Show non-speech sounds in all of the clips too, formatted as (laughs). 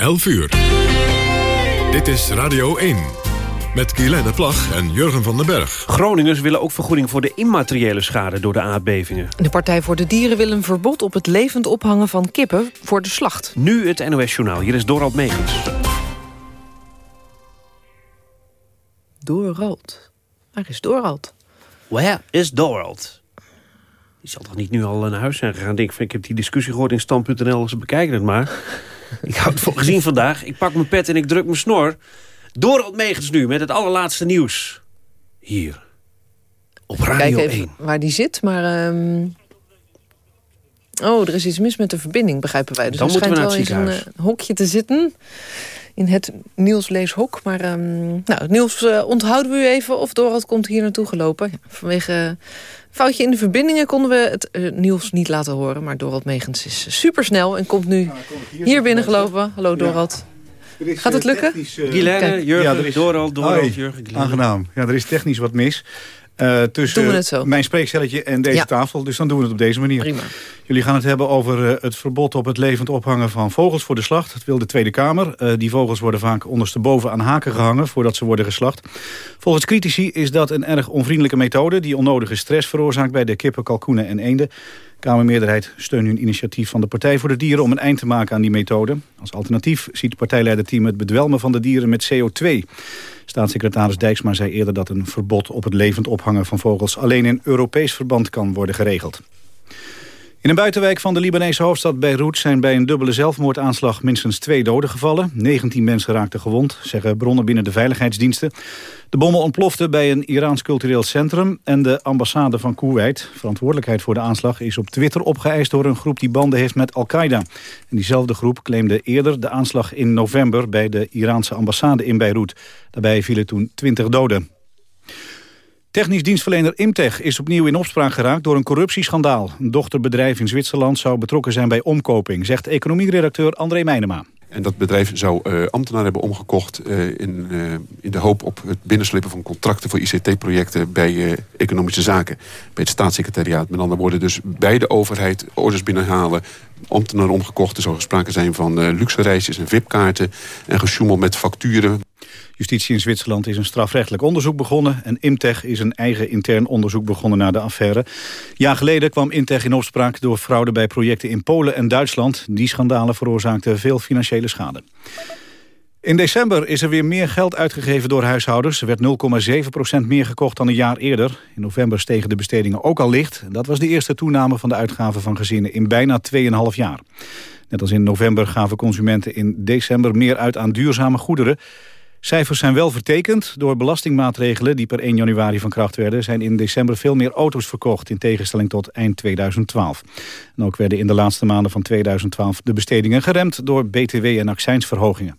11 uur. Dit is Radio 1. Met Guylaine Plag en Jurgen van den Berg. Groningers willen ook vergoeding voor de immateriële schade door de aardbevingen. De Partij voor de Dieren wil een verbod op het levend ophangen van kippen voor de slacht. Nu het NOS Journaal. Hier is Dorald Megens. Dorald. Waar is Dorald? Where is Dorald? Die zal toch niet nu al naar huis zijn gegaan? Denk van, ik heb die discussie gehoord in stand.nl. Ze bekijken het maar. (laughs) ik houd het voor gezien vandaag. Ik pak mijn pet en ik druk mijn snor. Dorald Megens nu met het allerlaatste nieuws. Hier. Op Radio Kijk even 1. waar die zit, maar... ehm, Oh, er is iets mis met de verbinding, begrijpen wij. Dus Dan moeten we naar het eens een eh, hokje te zitten. In het Niels leeshok. Maar ehm, nou, Niels, eh, onthouden we u even of Dorald komt hier naartoe gelopen. Ja, vanwege foutje in de verbindingen konden we het eh, Niels niet laten horen. Maar Dorald Megens is supersnel en komt nu hier binnen gelopen. Hallo Dorald. Gaat het lukken? Guylaine, Kijk. Jurgen, Ja, is- Dorald. Jurgen. Aangenaam. Ja, er is technisch wat mis. Eh, tussen mijn spreekcelletje en deze Ja. tafel. Dus dan doen we het op deze manier. Prima. Jullie gaan het hebben over eh, het verbod op het levend ophangen van vogels voor de slacht. Dat wil de Tweede Kamer. Eh, die vogels worden vaak ondersteboven aan haken gehangen voordat ze worden geslacht. Volgens critici is dat een erg onvriendelijke methode... die onnodige stress veroorzaakt bij de kippen, kalkoenen en eenden. Kamermeerderheid steunt nu een initiatief van de Partij voor de Dieren... om een eind te maken aan die methode. Als alternatief ziet partijleiderteam het bedwelmen van de dieren met CO2. Staatssecretaris Dijksma zei eerder dat een verbod op het levend ophangen van vogels... alleen in Europees verband kan worden geregeld. In een buitenwijk van de Libanese hoofdstad Beirut zijn bij een dubbele zelfmoordaanslag minstens twee doden gevallen. 19 mensen raakten gewond, zeggen bronnen binnen de veiligheidsdiensten. De bommen ontploften bij een Iraans cultureel centrum en de ambassade van Kuwait. Verantwoordelijkheid voor de aanslag is op Twitter opgeëist door een groep die banden heeft met Al-Qaeda. En diezelfde groep claimde eerder de aanslag in november bij de Iraanse ambassade in Beirut. Daarbij vielen toen 20 doden. Technisch dienstverlener Imtech is opnieuw in opspraak geraakt door een corruptieschandaal. Een dochterbedrijf in Zwitserland zou betrokken zijn bij omkoping, zegt economieredacteur André Meijnema. En dat bedrijf zou uh, ambtenaren hebben omgekocht uh, in, uh, in de hoop op het binnenslippen van contracten voor ICT-projecten bij economische zaken, bij het staatssecretariaat. Met andere woorden, dus bij de overheid orders binnenhalen, ambtenaren omgekocht. Er zou sprake zijn van luxe reisjes en VIP-kaarten en gesjoemel met facturen. Justitie in Zwitserland is een strafrechtelijk onderzoek begonnen... en Imtech is een eigen intern onderzoek begonnen naar de affaire. Jaar geleden kwam Imtech in opspraak door fraude bij projecten in Polen en Duitsland. Die schandalen veroorzaakten veel financiële schade. In december is er weer meer geld uitgegeven door huishoudens. Er werd 0,7% meer gekocht dan een jaar eerder. In november stegen de bestedingen ook al licht. Dat was de eerste toename van de uitgaven van gezinnen in bijna 2,5 jaar. Net als in november gaven consumenten in december meer uit aan duurzame goederen. Cijfers zijn wel vertekend. Door belastingmaatregelen die per 1 januari van kracht werden... zijn in december veel meer auto's verkocht... in tegenstelling tot eind 2012. En ook werden in de laatste maanden van 2012 de bestedingen geremd... door btw- en accijnsverhogingen.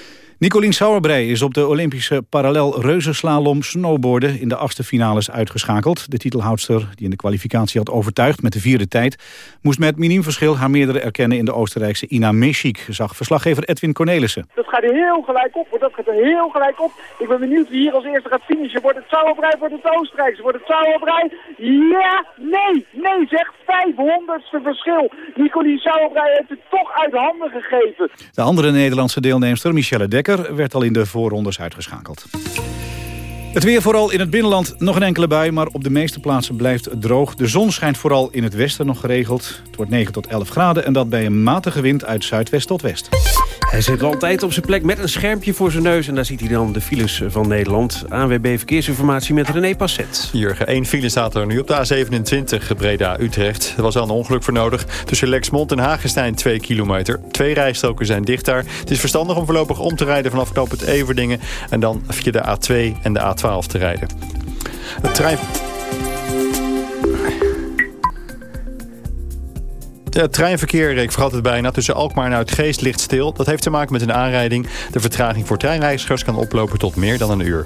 Nicolien Sauerbrei is op de Olympische parallel reuzenslalom snowboarden in de achtste finales uitgeschakeld. De titelhoudster, die in de kwalificatie had overtuigd met de vierde tijd, moest met miniem verschil haar meerdere erkennen in de Oostenrijkse Ina Meschik, zag verslaggever Edwin Cornelissen. Dat gaat heel gelijk op, dat gaat er heel gelijk op. Ik ben benieuwd wie hier als eerste gaat finishen. Wordt het Sauerbrei, wordt het Oostenrijkse, wordt het Sauerbrei? Ja, nee, nee zeg, 500ste verschil. Nicolien Sauerbrei heeft het toch uit handen gegeven. De andere Nederlandse deelnemster, Michelle Dekker, werd al in de voorrondes uitgeschakeld. Het weer vooral in het binnenland nog een enkele bui, maar op de meeste plaatsen blijft het droog. De zon schijnt vooral in het westen nog geregeld. Het wordt 9 tot 11 graden en dat bij een matige wind uit zuidwest tot west. Hij zit altijd op zijn plek met een schermpje voor zijn neus... en daar ziet hij dan de files van Nederland. ANWB Verkeersinformatie met René Passet. Jurgen, één file staat er nu op de A27 Breda-Utrecht. Er was al een ongeluk voor nodig. Tussen Lexmond en Hagestein 2 kilometer. Twee rijstroken zijn dicht daar. Het is verstandig om voorlopig om te rijden vanaf knoop het Everdingen... en dan via de A2 en de A12 te rijden. Het trein... Treinverkeer, ik vergat het bijna, tussen Alkmaar en Uitgeest ligt stil. Dat heeft te maken met een aanrijding. De vertraging voor treinreizigers kan oplopen tot meer dan een uur.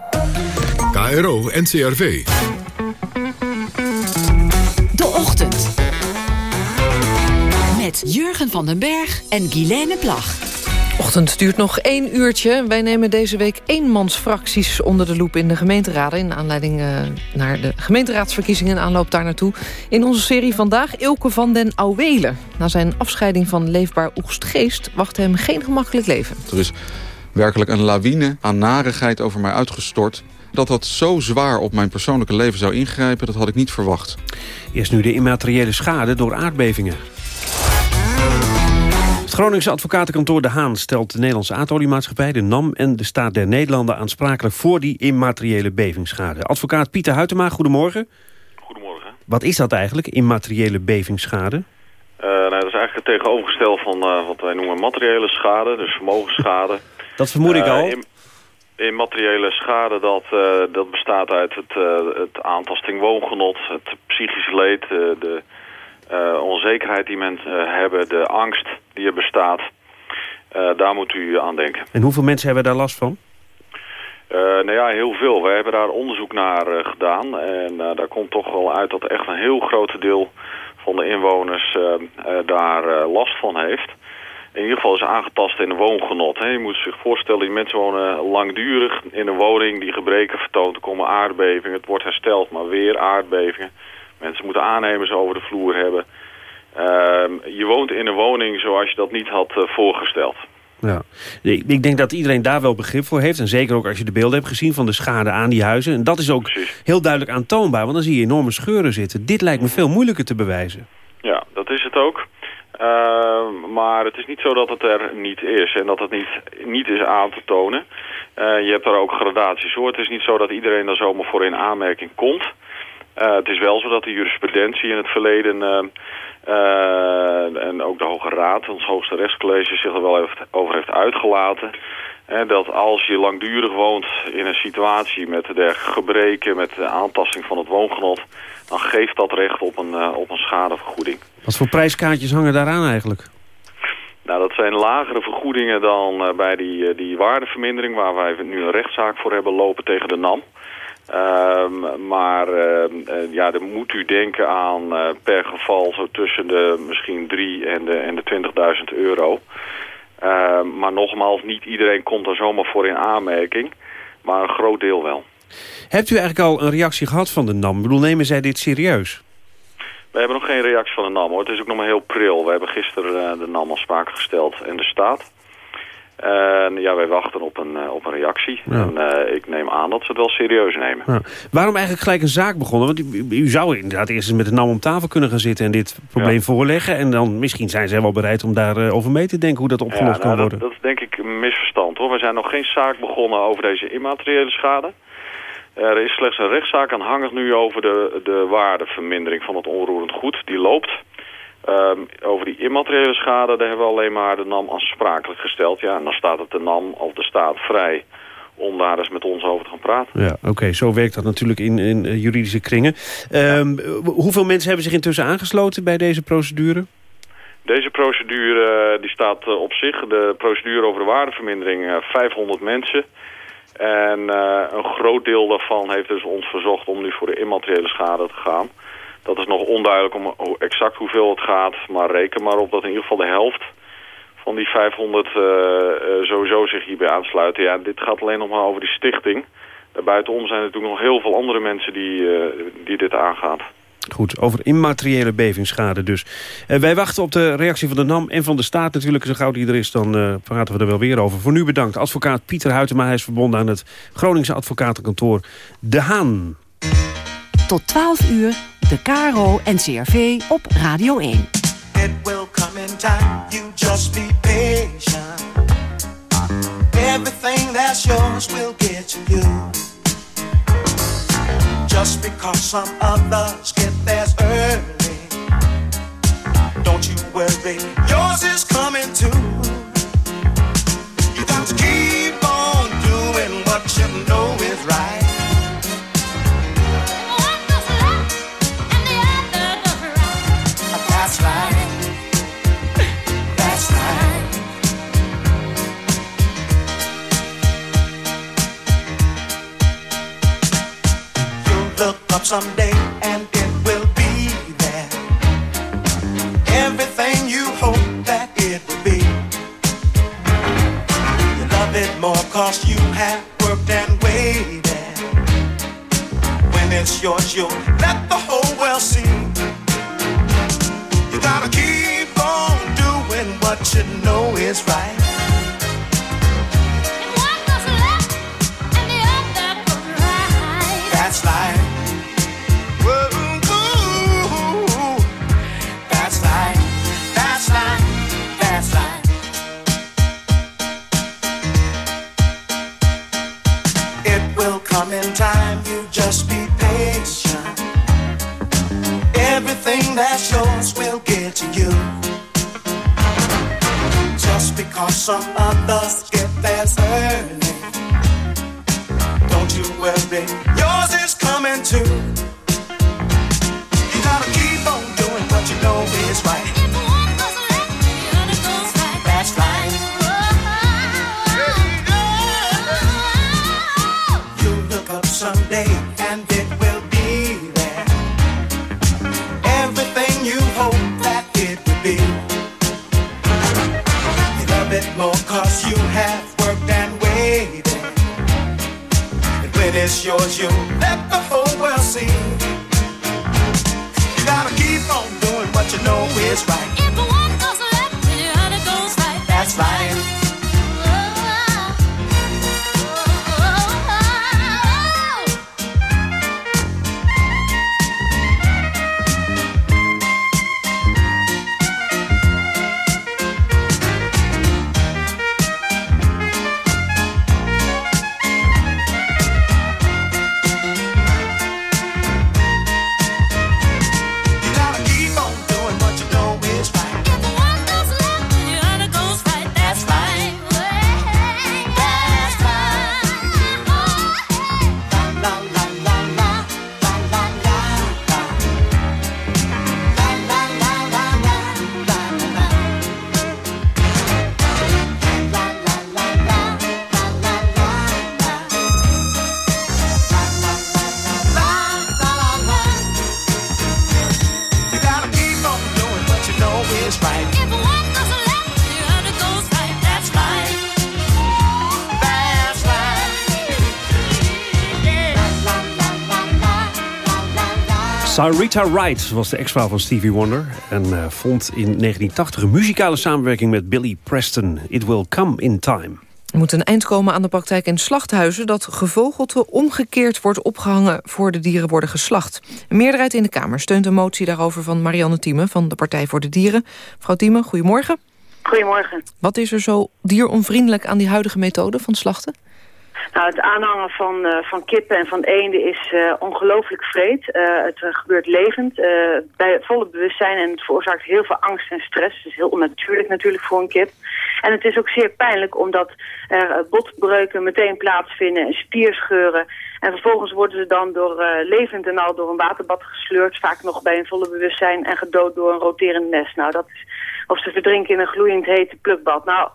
KRO NCRV. De Ochtend. Met Jurgen van den Berg en Guilaine Plag. Ochtend duurt nog één uurtje. Wij nemen deze week eenmansfracties onder de loep in de gemeenteraden... in aanleiding uh, naar de gemeenteraadsverkiezingen en aanloop daar naartoe. In onze serie vandaag Ilke van den Auwelen. Na zijn afscheiding van Leefbaar Oegstgeest wacht hem geen gemakkelijk leven. Er is werkelijk een lawine aan narigheid over mij uitgestort. Dat dat zo zwaar op mijn persoonlijke leven zou ingrijpen, dat had ik niet verwacht. Eerst nu de immateriële schade door aardbevingen. Het Groningse advocatenkantoor De Haan stelt de Nederlandse aardoliemaatschappij, de NAM en de Staat der Nederlanden aansprakelijk voor die immateriële bevingsschade. Advocaat Pieter Huytema, goedemorgen. Goedemorgen. Wat is dat eigenlijk, immateriële bevingsschade? Uh, nou, dat is eigenlijk het tegenovergestelde van uh, wat wij noemen materiële schade, dus vermogensschade. Dat vermoed ik al. Uh, immateriële schade, dat, dat bestaat uit het, het aantasting woongenot, het psychisch leed, de uh, onzekerheid die mensen hebben, de angst die er bestaat. Uh, daar moet u aan denken. En hoeveel mensen hebben daar last van? Uh, nou ja, heel veel. We hebben daar onderzoek naar gedaan. En daar komt toch wel uit dat echt een heel groot deel van de inwoners daar last van heeft. In ieder geval is aangetast in de woongenot. Hè. Je moet zich voorstellen, die mensen wonen langdurig in een woning die gebreken vertoont. Er komen aardbevingen, het wordt hersteld, maar weer aardbevingen. Mensen moeten aannemers over de vloer hebben. Uh, je woont in een woning zoals je dat niet had uh, voorgesteld. Ja. Ik denk dat iedereen daar wel begrip voor heeft. En zeker ook als je de beelden hebt gezien van de schade aan die huizen. En dat is ook Precies. heel duidelijk aantoonbaar. Want dan zie je enorme scheuren zitten. Dit lijkt me veel moeilijker te bewijzen. Ja, dat is het ook. Uh, maar het is niet zo dat het er niet is. En dat het niet, niet is aan te tonen. Uh, je hebt daar ook gradaties hoor. Het is niet zo dat iedereen daar zomaar voor in aanmerking komt. Uh, het is wel zo dat de jurisprudentie in het verleden uh, en ook de Hoge Raad, ons hoogste rechtscollege, zich er wel heeft, over heeft uitgelaten. Dat als je langdurig woont in een situatie met de gebreken, met de aantasting van het woongenot, dan geeft dat recht op een, op een schadevergoeding. Wat voor prijskaartjes hangen daaraan eigenlijk? Nou, dat zijn lagere vergoedingen dan bij die, die waardevermindering... waar wij nu een rechtszaak voor hebben lopen tegen de NAM. Um, maar uh, ja, dan moet u denken aan per geval zo tussen de misschien 3 en de, en de 20.000 euro. Uh, maar nogmaals, niet iedereen komt er zomaar voor in aanmerking. Maar een groot deel wel. Hebt u eigenlijk al een reactie gehad van de NAM? Ik bedoel, nemen zij dit serieus? We hebben nog geen reactie van de NAM hoor. Het is ook nog maar heel pril. We hebben gisteren de NAM al sprake gesteld en de staat. En ja, wij wachten op een, uh, op een reactie. Ja. En uh, ik neem aan dat ze het wel serieus nemen. Ja. Waarom eigenlijk gelijk een zaak begonnen? Want u, u, zou inderdaad eerst eens met de NAM om tafel kunnen gaan zitten... en dit probleem ja. voorleggen. En dan misschien zijn ze wel bereid om daarover uh, mee te denken... hoe dat opgelost nou, kan worden. Dat, dat is denk ik een misverstand. hoor. We zijn nog geen zaak begonnen over deze immateriële schade. Er is slechts een rechtszaak aanhangig nu over de, de waardevermindering van het onroerend goed. Die loopt... Um, over die immateriële schade, daar hebben we alleen maar de NAM aansprakelijk gesteld. Ja, en dan staat het de NAM of de staat vrij om daar eens met ons over te gaan praten. Ja, oké, okay, zo werkt dat natuurlijk in, in uh, juridische kringen. Um, ja. Hoeveel mensen hebben zich intussen aangesloten bij deze procedure? Deze procedure die staat uh, op zich, de procedure over de waardevermindering, uh, 500 mensen. En uh, een groot deel daarvan heeft dus ons verzocht om nu voor de immateriële schade te gaan. Dat is nog onduidelijk om exact hoeveel het gaat. Maar reken maar op dat in ieder geval de helft van die 500 uh, uh, sowieso zich hierbij aansluiten. Ja, dit gaat alleen nog maar over die stichting. Daarbuitenom zijn er natuurlijk nog heel veel andere mensen die, uh, die dit aangaat. Goed, over immateriële bevingsschade dus. Uh, wij wachten op de reactie van de NAM en van de staat natuurlijk. Zo gauw die er is, dan uh, praten we er wel weer over. Voor nu bedankt. Advocaat Pieter Huytema, hij is verbonden aan het Groningse advocatenkantoor De Haan. Tot 12 uur, de KRO en CRV op Radio 1. It will come in time, you just be patient. Everything that's yours will get to you. Just because some others get theirs early. Don't you worry, yours is coming too. You got to keep on doing what you know look up someday and it will be there. Everything you hope that it will be. You love it more cause you have worked and waited. When it's yours, you'll let the whole world see. You gotta keep on doing what you know is right one goes left and the other go right. That's life. Yours will get to you. Just because some others Sarita Wright was de ex-vrouw van Stevie Wonder... en eh, vond in 1980 een muzikale samenwerking met Billy Preston. It Will Come in Time. Er moet een eind komen aan de praktijk in slachthuizen... dat gevogelte omgekeerd wordt opgehangen voor de dieren worden geslacht. Een meerderheid in de Kamer steunt een motie daarover van Marianne Thieme... van de Partij voor de Dieren. Mevrouw Thieme, goedemorgen. Goedemorgen. Wat is er zo dieronvriendelijk aan die huidige methode van slachten? Nou, het aanhangen van, eh, van kippen en van eenden is eh, ongelooflijk vreed. Eh, het gebeurt levend, bij volle bewustzijn en het veroorzaakt heel veel angst en stress. Is heel onnatuurlijk natuurlijk voor een kip. En het is ook zeer pijnlijk omdat er botbreuken meteen plaatsvinden en spierscheuren. En vervolgens worden ze dan door, levend en al door een waterbad gesleurd, vaak nog bij een volle bewustzijn en gedood door een roterend mes. Nou, dat is, of ze verdrinken in een gloeiend hete plukbad. Nou,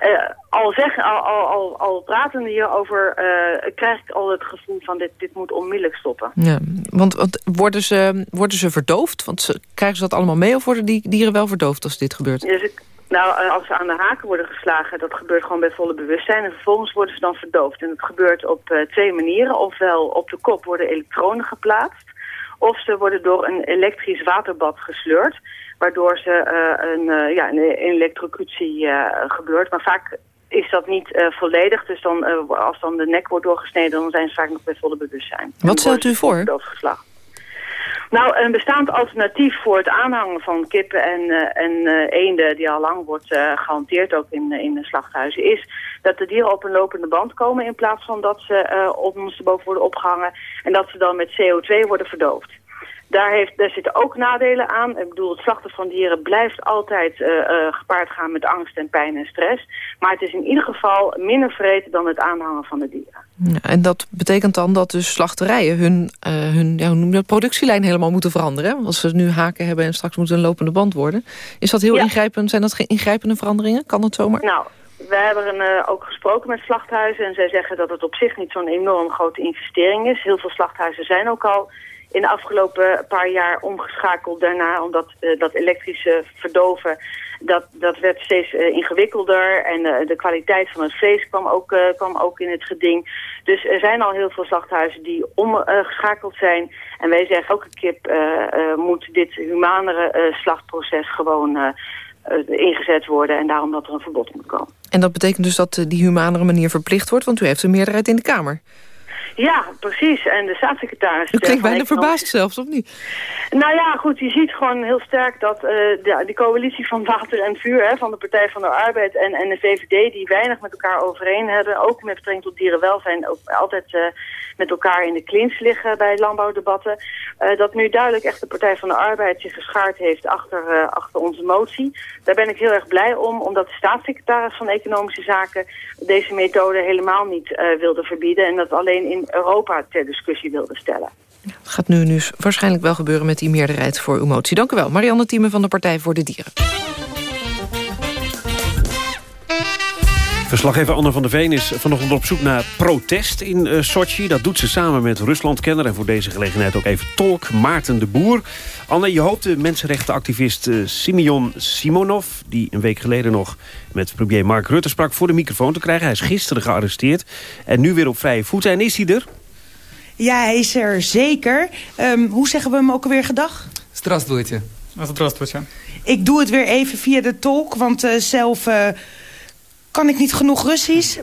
eh, al, zeggen, al, al, al, al praten hierover, eh krijg ik al het gevoel van dit, dit moet onmiddellijk stoppen. Ja, want, want worden, ze, worden ze verdoofd? Want ze, krijgen ze dat allemaal mee of worden die dieren wel verdoofd als dit gebeurt? Dus ik, nou, eh, als ze aan de haken worden geslagen, dat gebeurt gewoon bij volle bewustzijn. En vervolgens worden ze dan verdoofd. En dat gebeurt op twee manieren. Ofwel op de kop worden elektronen geplaatst. Of ze worden door een elektrisch waterbad gesleurd, waardoor ze uh, een, uh, ja, een elektrocutie uh, gebeurt. Maar vaak is dat niet volledig. Dus dan, als dan de nek wordt doorgesneden, dan zijn ze vaak nog bij volle bewustzijn. Wat stelt u voor? Nou, een bestaand alternatief voor het aanhangen van kippen en, uh, en uh, eenden... die al lang wordt uh, gehanteerd ook in, in de slachthuizen... is dat de dieren op een lopende band komen... in plaats van dat ze ondersteboven worden opgehangen... en dat ze dan met CO2 worden verdoofd. Daar, heeft, daar zitten ook nadelen aan. Ik bedoel, het slachten van dieren blijft altijd uh, uh, gepaard gaan met angst en pijn en stress. Maar het is in ieder geval minder vreed dan het aanhangen van de dieren. Ja, en dat betekent dan dat dus slachterijen hun, uh, hun ja, hoe noem je dat, productielijn helemaal moeten veranderen. Hè? Als ze nu haken hebben en straks moeten een lopende band worden. Is dat heel ja. ingrijpend? Zijn dat geen ingrijpende veranderingen? Kan dat zomaar? Nou, we hebben uh, ook gesproken met slachthuizen en zij zeggen dat het op zich niet zo'n enorm grote investering is. Heel veel slachthuizen zijn ook al in de afgelopen paar jaar omgeschakeld daarna. Omdat uh, dat elektrische verdoven, dat, dat werd steeds uh, ingewikkelder. En uh, de kwaliteit van het vlees kwam ook, kwam ook in het geding. Dus er zijn al heel veel slachthuizen die omgeschakeld zijn. En wij zeggen, elke kip moet dit humanere slachtproces gewoon ingezet worden. En daarom dat er een verbod moet komen. En dat betekent dus dat die humanere manier verplicht wordt? Want u heeft een meerderheid in de Kamer. Ja, precies. En de staatssecretaris... U klinkt bijna verbaasd zelfs, of niet? Nou ja, goed, je ziet gewoon heel sterk dat uh, de, de, coalitie van Water en Vuur... Hè, van de Partij van de Arbeid en, en de VVD... die weinig met elkaar overeen hebben... ook met betrekking tot dierenwelzijn... ook altijd uh, met elkaar in de klins liggen bij landbouwdebatten... Uh, dat nu duidelijk echt de Partij van de Arbeid zich geschaard heeft... achter, achter onze motie. Daar ben ik heel erg blij om, omdat de staatssecretaris van Economische Zaken... deze methode helemaal niet wilde verbieden... en dat alleen in Europa ter discussie wilde stellen. Dat gaat nu, nu waarschijnlijk wel gebeuren met die meerderheid voor uw motie. Dank u wel, Marianne Thieme van de Partij voor de Dieren. Verslaggever Anne van der Veen is vanochtend op zoek naar protest in uh, Sochi. Dat doet ze samen met Ruslandkenner en voor deze gelegenheid ook even tolk Maarten de Boer. Anne, je hoopt de mensenrechtenactivist uh, Simeon Simonov... die een week geleden nog met premier Mark Rutte sprak voor de microfoon te krijgen. Hij is gisteren gearresteerd en nu weer op vrije voeten. En is hij er? Ja, hij is er zeker. Um, hoe zeggen we hem ook alweer gedag? Здравствуйте. Здравствуйте. Ik doe het weer even via de tolk, want uh, zelf uh, kan ik niet genoeg Russisch.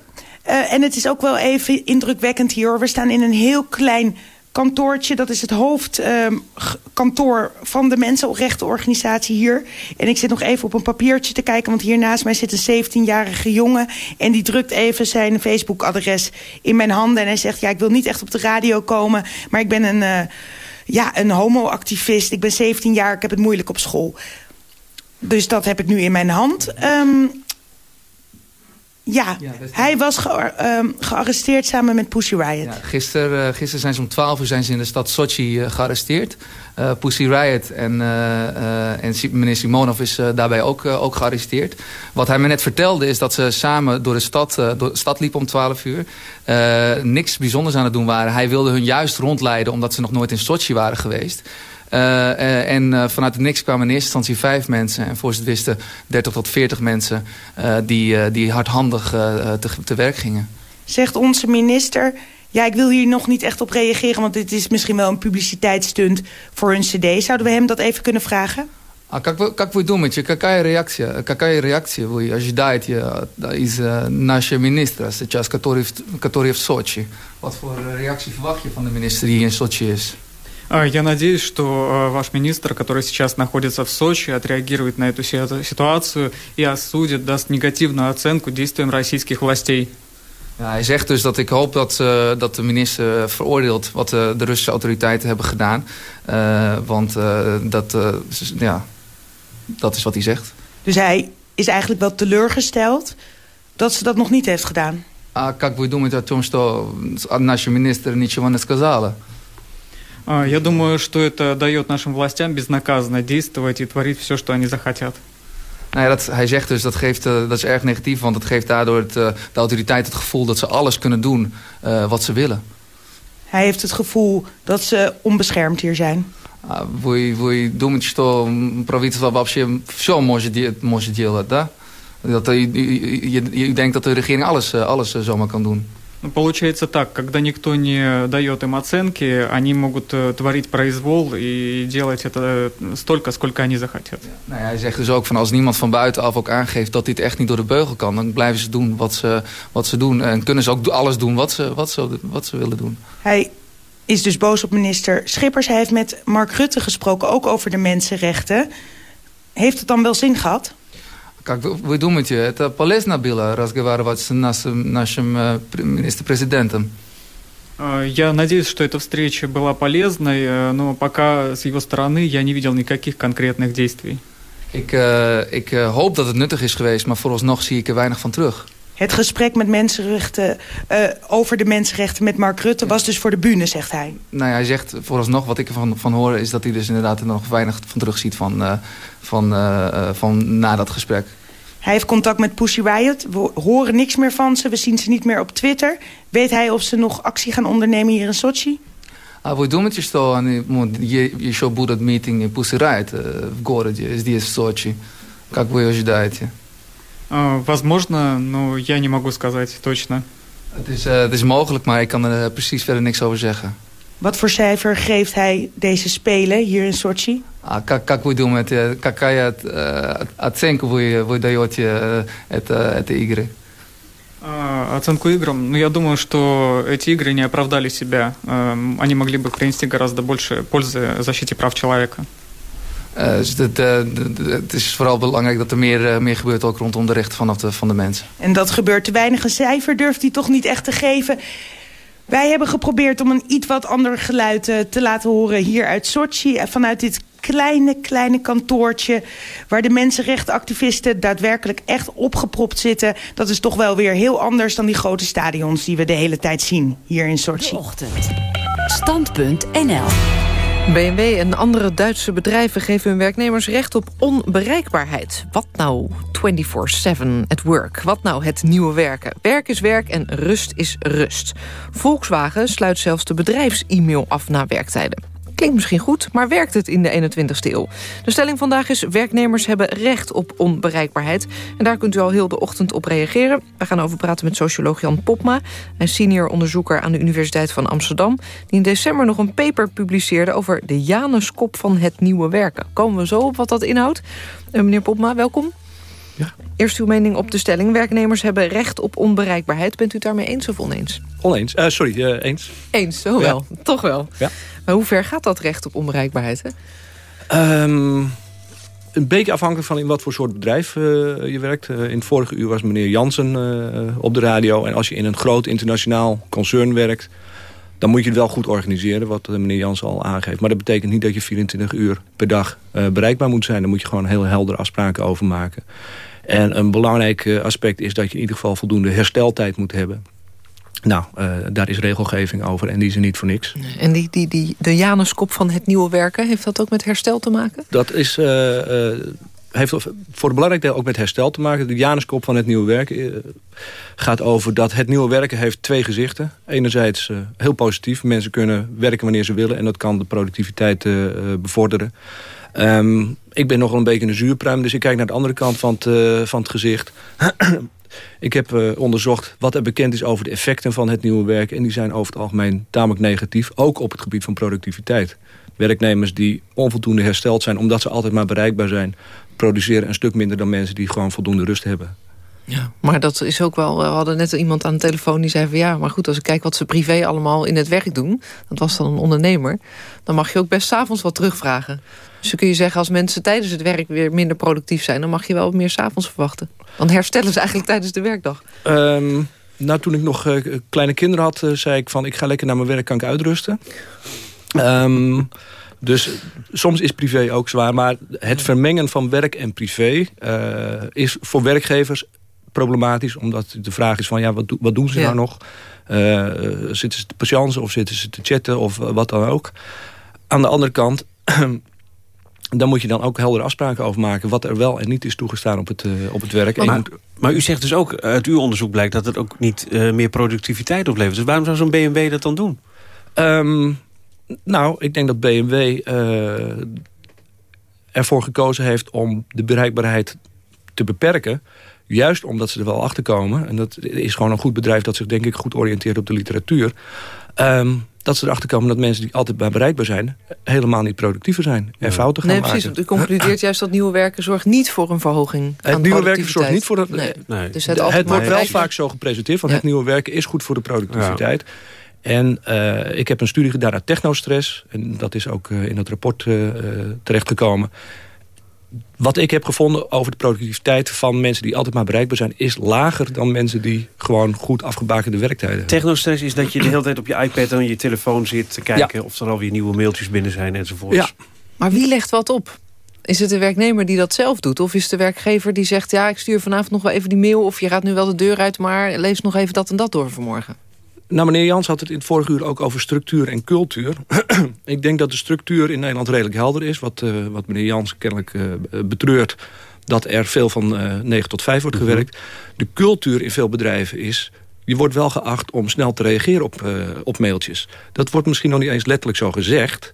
Uh, en het is ook wel even indrukwekkend hier. We staan in een heel klein kantoortje. Dat is het hoofdkantoor uh, van de mensenrechtenorganisatie hier. En ik zit nog even op een papiertje te kijken... want hier naast mij zit een 17-jarige jongen... en die drukt even zijn Facebook-adres in mijn handen... en hij zegt, ja, ik wil niet echt op de radio komen... maar ik ben een, uh, ja, een homo-activist. Ik ben 17 jaar, ik heb het moeilijk op school. Dus dat heb ik nu in mijn hand. Um, ja, ja hij was ge um, gearresteerd samen met Pussy Riot. Ja, gisteren, uh, gisteren zijn ze om 12 uur zijn ze in de stad Sochi uh, gearresteerd. Uh, Pussy Riot en, en meneer Simonov is daarbij ook, ook gearresteerd. Wat hij me net vertelde is dat ze samen door de stad, door de stad liepen om 12 uur. niks bijzonders aan het doen waren. Hij wilde hun juist rondleiden omdat ze nog nooit in Sochi waren geweest. Uh, uh, en uh, vanuit de niks kwamen in eerste instantie vijf mensen. En voor ze het wisten 30 tot 40 mensen die, die hardhandig te, te werk gingen. Zegt onze minister... Ja, ik wil hier nog niet echt op reageren... want dit is misschien wel een publiciteitsstunt voor hun cd. Zouden we hem dat even kunnen vragen? А как вы, как вы думаете, какая реакция, какая реакция вы ожидаете из нашего министра сейчас, который, который в Сочи? Wat voor reactie verwacht je van de minister die in Sochi is? Я надеюсь, что ваш министр, который сейчас находится в Сочи, отреагирует на эту ситуацию и осудит, даст негативную оценку действиям российских властей. Ja, hij zegt dus dat ik hoop dat, uh, dat de minister veroordeelt wat uh, de Russische autoriteiten hebben gedaan. Uh, want dat, ja, dat is wat hij zegt. Dus hij is eigenlijk wel teleurgesteld dat ze dat nog niet heeft gedaan. А как вы думаете о том, что наша министр ничего не сказала? Я думаю, что это дает нашим властям безнаказанно действовать и творить все, что они захотят. Nou ja, dat, hij zegt dus dat, geeft, uh, dat is erg negatief, want het geeft daardoor het, uh, de autoriteit het gevoel dat ze alles kunnen doen uh, wat ze willen. Hij heeft het gevoel dat ze onbeschermd hier zijn. Вы, вы думаете, что правительство вообще все может, может делать, да? Dat, je, je, je denkt dat de regering alles, alles zomaar kan doen. Ну, Получается так, когда никто не дает им оценки, они могут э, творить произвол и делать это столько, сколько они захотят. Nou ja, hij zegt dus ook van als niemand van buitenaf ook aangeeft dat dit echt niet door de beugel kan, dan blijven ze doen wat ze, wat ze doen. En kunnen ze ook alles doen wat ze, wat ze, wat ze willen doen. Hij is dus boos op minister Schippers. Hij heeft met Mark Rutte gesproken, ook over de mensenrechten. Heeft het dan wel zin gehad? Как вы, вы думаете, это полезно было разговаривать с нашим, нашим э, министр-президентом? Э, Я надеюсь, что эта встреча была полезной, э, но пока с его стороны я не видел никаких конкретных действий. Ik, uh, ik uh, hoop dat het nuttig is geweest, maar vooralsnog zie ik er weinig van terug. Het gesprek met mensenrechten, uh, over de mensenrechten met Mark Rutte was dus voor de bühne, zegt hij. Nou ja, hij zegt vooralsnog, wat ik ervan van hoor, is dat hij dus inderdaad er nog weinig van terug ziet van, uh, van, uh, van na dat gesprek. Hij heeft contact met Pussy Riot. We horen niks meer van ze. We zien ze niet meer op Twitter. Weet hij of ze nog actie gaan ondernemen hier in Sochi? А вы думаете, что они еще будут митинги Pussy Riot в городе, здесь, в Сочи? Как вы ожидаете? Возможно, но я не могу сказать точно. Het is, uh, het is mogelijk, maar ik kan er uh, precies verder niks over zeggen. Wat voor cijfer geeft hij deze Spelen hier in Sochi? А как, как вы думаете, какая оценку вы, вы даете это, этой игры? Оценку играм? Ну, я думаю, что эти игры не оправдали себя. Uh, они могли бы принести гораздо больше пользы защите прав человека. Uh, dus het, uh, het, is vooral belangrijk dat er meer, uh, meer gebeurt ook rondom de rechten van de, van de mensen. En dat gebeurt te weinig. Een cijfer durft hij toch niet echt te geven. Wij hebben geprobeerd om een iets wat ander geluid te laten horen hier uit Sochi. Vanuit dit kleine, kleine kantoortje waar de mensenrechtenactivisten daadwerkelijk echt opgepropt zitten. Dat is toch wel weer heel anders dan die grote stadions die we de hele tijd zien hier in Sochi. De ochtend. Stand.nl BMW en andere Duitse bedrijven geven hun werknemers recht op onbereikbaarheid. Wat nou 24-7 at work? Wat nou het nieuwe werken? Werk is werk en rust is rust. Volkswagen sluit zelfs de bedrijfs-e-mail af na werktijden. Klinkt misschien goed, maar werkt het in de 21ste eeuw? De stelling vandaag is werknemers hebben recht op onbereikbaarheid. En daar kunt u al heel de ochtend op reageren. We gaan over praten met socioloog Jan Popma. Is senior onderzoeker aan de Universiteit van Amsterdam... die in december nog een paper publiceerde over de Januskop van het nieuwe werken. Komen we zo op wat dat inhoudt. Uh, meneer Popma, welkom. Ja. Eerst uw mening op de stelling. Werknemers hebben recht op onbereikbaarheid. Bent u het daarmee eens of oneens? Oneens. Uh, sorry, uh, eens. Eens, zo wel. Ja. Toch wel. Ja. Maar hoe ver gaat dat recht op onbereikbaarheid? Hè? Um, een beetje afhankelijk van in wat voor soort bedrijf uh, je werkt. Uh, in het vorige uur was meneer Jansen uh, op de radio. En als je in een groot internationaal concern werkt... dan moet je het wel goed organiseren, wat meneer Jansen al aangeeft. Maar dat betekent niet dat je 24 uur per dag bereikbaar moet zijn. Daar moet je gewoon heel heldere afspraken over maken. En een belangrijk aspect is dat je in ieder geval voldoende hersteltijd moet hebben. Nou, uh, daar is regelgeving over en die is er niet voor niks. En die, die, die, de Januskop van het nieuwe werken, heeft dat ook met herstel te maken? Dat is, uh, uh, heeft voor een belangrijk deel ook met herstel te maken. De Januskop van het nieuwe werken gaat over dat het nieuwe werken heeft twee gezichten. Enerzijds heel positief, mensen kunnen werken wanneer ze willen... en dat kan de productiviteit bevorderen. Um, ik ben nogal een beetje een zuurpruim, dus ik kijk naar de andere kant van het, van het gezicht... (clears throat) Ik heb uh, onderzocht wat er bekend is over de effecten van het nieuwe werk. En die zijn over het algemeen tamelijk negatief. Ook op het gebied van productiviteit. Werknemers die onvoldoende hersteld zijn... omdat ze altijd maar bereikbaar zijn... produceren een stuk minder dan mensen die gewoon voldoende rust hebben. Ja, maar dat is ook wel... We hadden net iemand aan de telefoon die zei van... ja, maar goed, als ik kijk wat ze privé allemaal in het werk doen... dat was dan een ondernemer... dan mag je ook best 's avonds wat terugvragen. Dus kun je zeggen, als mensen tijdens het werk weer minder productief zijn... dan mag je wel meer 's avonds verwachten. Dan herstellen ze eigenlijk tijdens de werkdag. Um, nou, toen ik nog uh, kleine kinderen had, uh, zei ik van... ik ga lekker naar mijn werk, kan ik uitrusten. Um, dus soms is privé ook zwaar. Maar het vermengen van werk en privé uh, is voor werkgevers problematisch. Omdat de vraag is van, ja, wat, do wat doen ze ja. nou nog? zitten ze te patiënten of zitten ze te chatten of wat dan ook? Aan de andere kant (clears throat) dan moet je dan ook heldere afspraken over maken... wat er wel en niet is toegestaan op het, uh, op het werk. Maar, maar, maar, u zegt dus ook, uit uw onderzoek blijkt... dat het ook niet uh, meer productiviteit oplevert. Dus waarom zou zo'n BMW dat dan doen? Um, nou, ik denk dat BMW uh, ervoor gekozen heeft... om de bereikbaarheid te beperken... Juist omdat ze er wel achter komen. En dat is gewoon een goed bedrijf dat zich denk ik goed oriënteert op de literatuur. ehm, dat ze erachter komen dat mensen die altijd maar bereikbaar zijn... helemaal niet productiever zijn en fouten gaan Nee, maken. precies. U concludeert juist dat nieuwe werken zorgt niet voor een verhoging aan Het nieuwe werken zorgt niet voor dat... Nee. Nee. Dus het wordt wel vaak zo gepresenteerd... van het nieuwe werken is goed voor de productiviteit. En eh, ik heb een studie gedaan naar technostress. En dat is ook eh, in het rapport eh, eh, terechtgekomen. Wat ik heb gevonden over de productiviteit van mensen die altijd maar bereikbaar zijn... is lager dan mensen die gewoon goed afgebakende werktijden hebben. Technostress is dat je de hele tijd op je iPad en je telefoon zit te kijken... of er alweer nieuwe mailtjes binnen zijn enzovoort. Ja. Maar wie legt wat op? Is het de werknemer die dat zelf doet? Of is het de werkgever die zegt... ja, ik stuur vanavond nog wel even die mail... of je gaat nu wel de deur uit, maar lees nog even dat en dat door vanmorgen? Nou, meneer Jans had het in het vorige uur ook over structuur en cultuur. (clears throat) ik denk dat de structuur in Nederland redelijk helder is. Wat, eh, wat meneer Jans kennelijk eh, betreurt... dat er veel van eh 9 tot 5 wordt gewerkt. De cultuur in veel bedrijven is... je wordt wel geacht om snel te reageren op, op mailtjes. Dat wordt misschien nog niet eens letterlijk zo gezegd...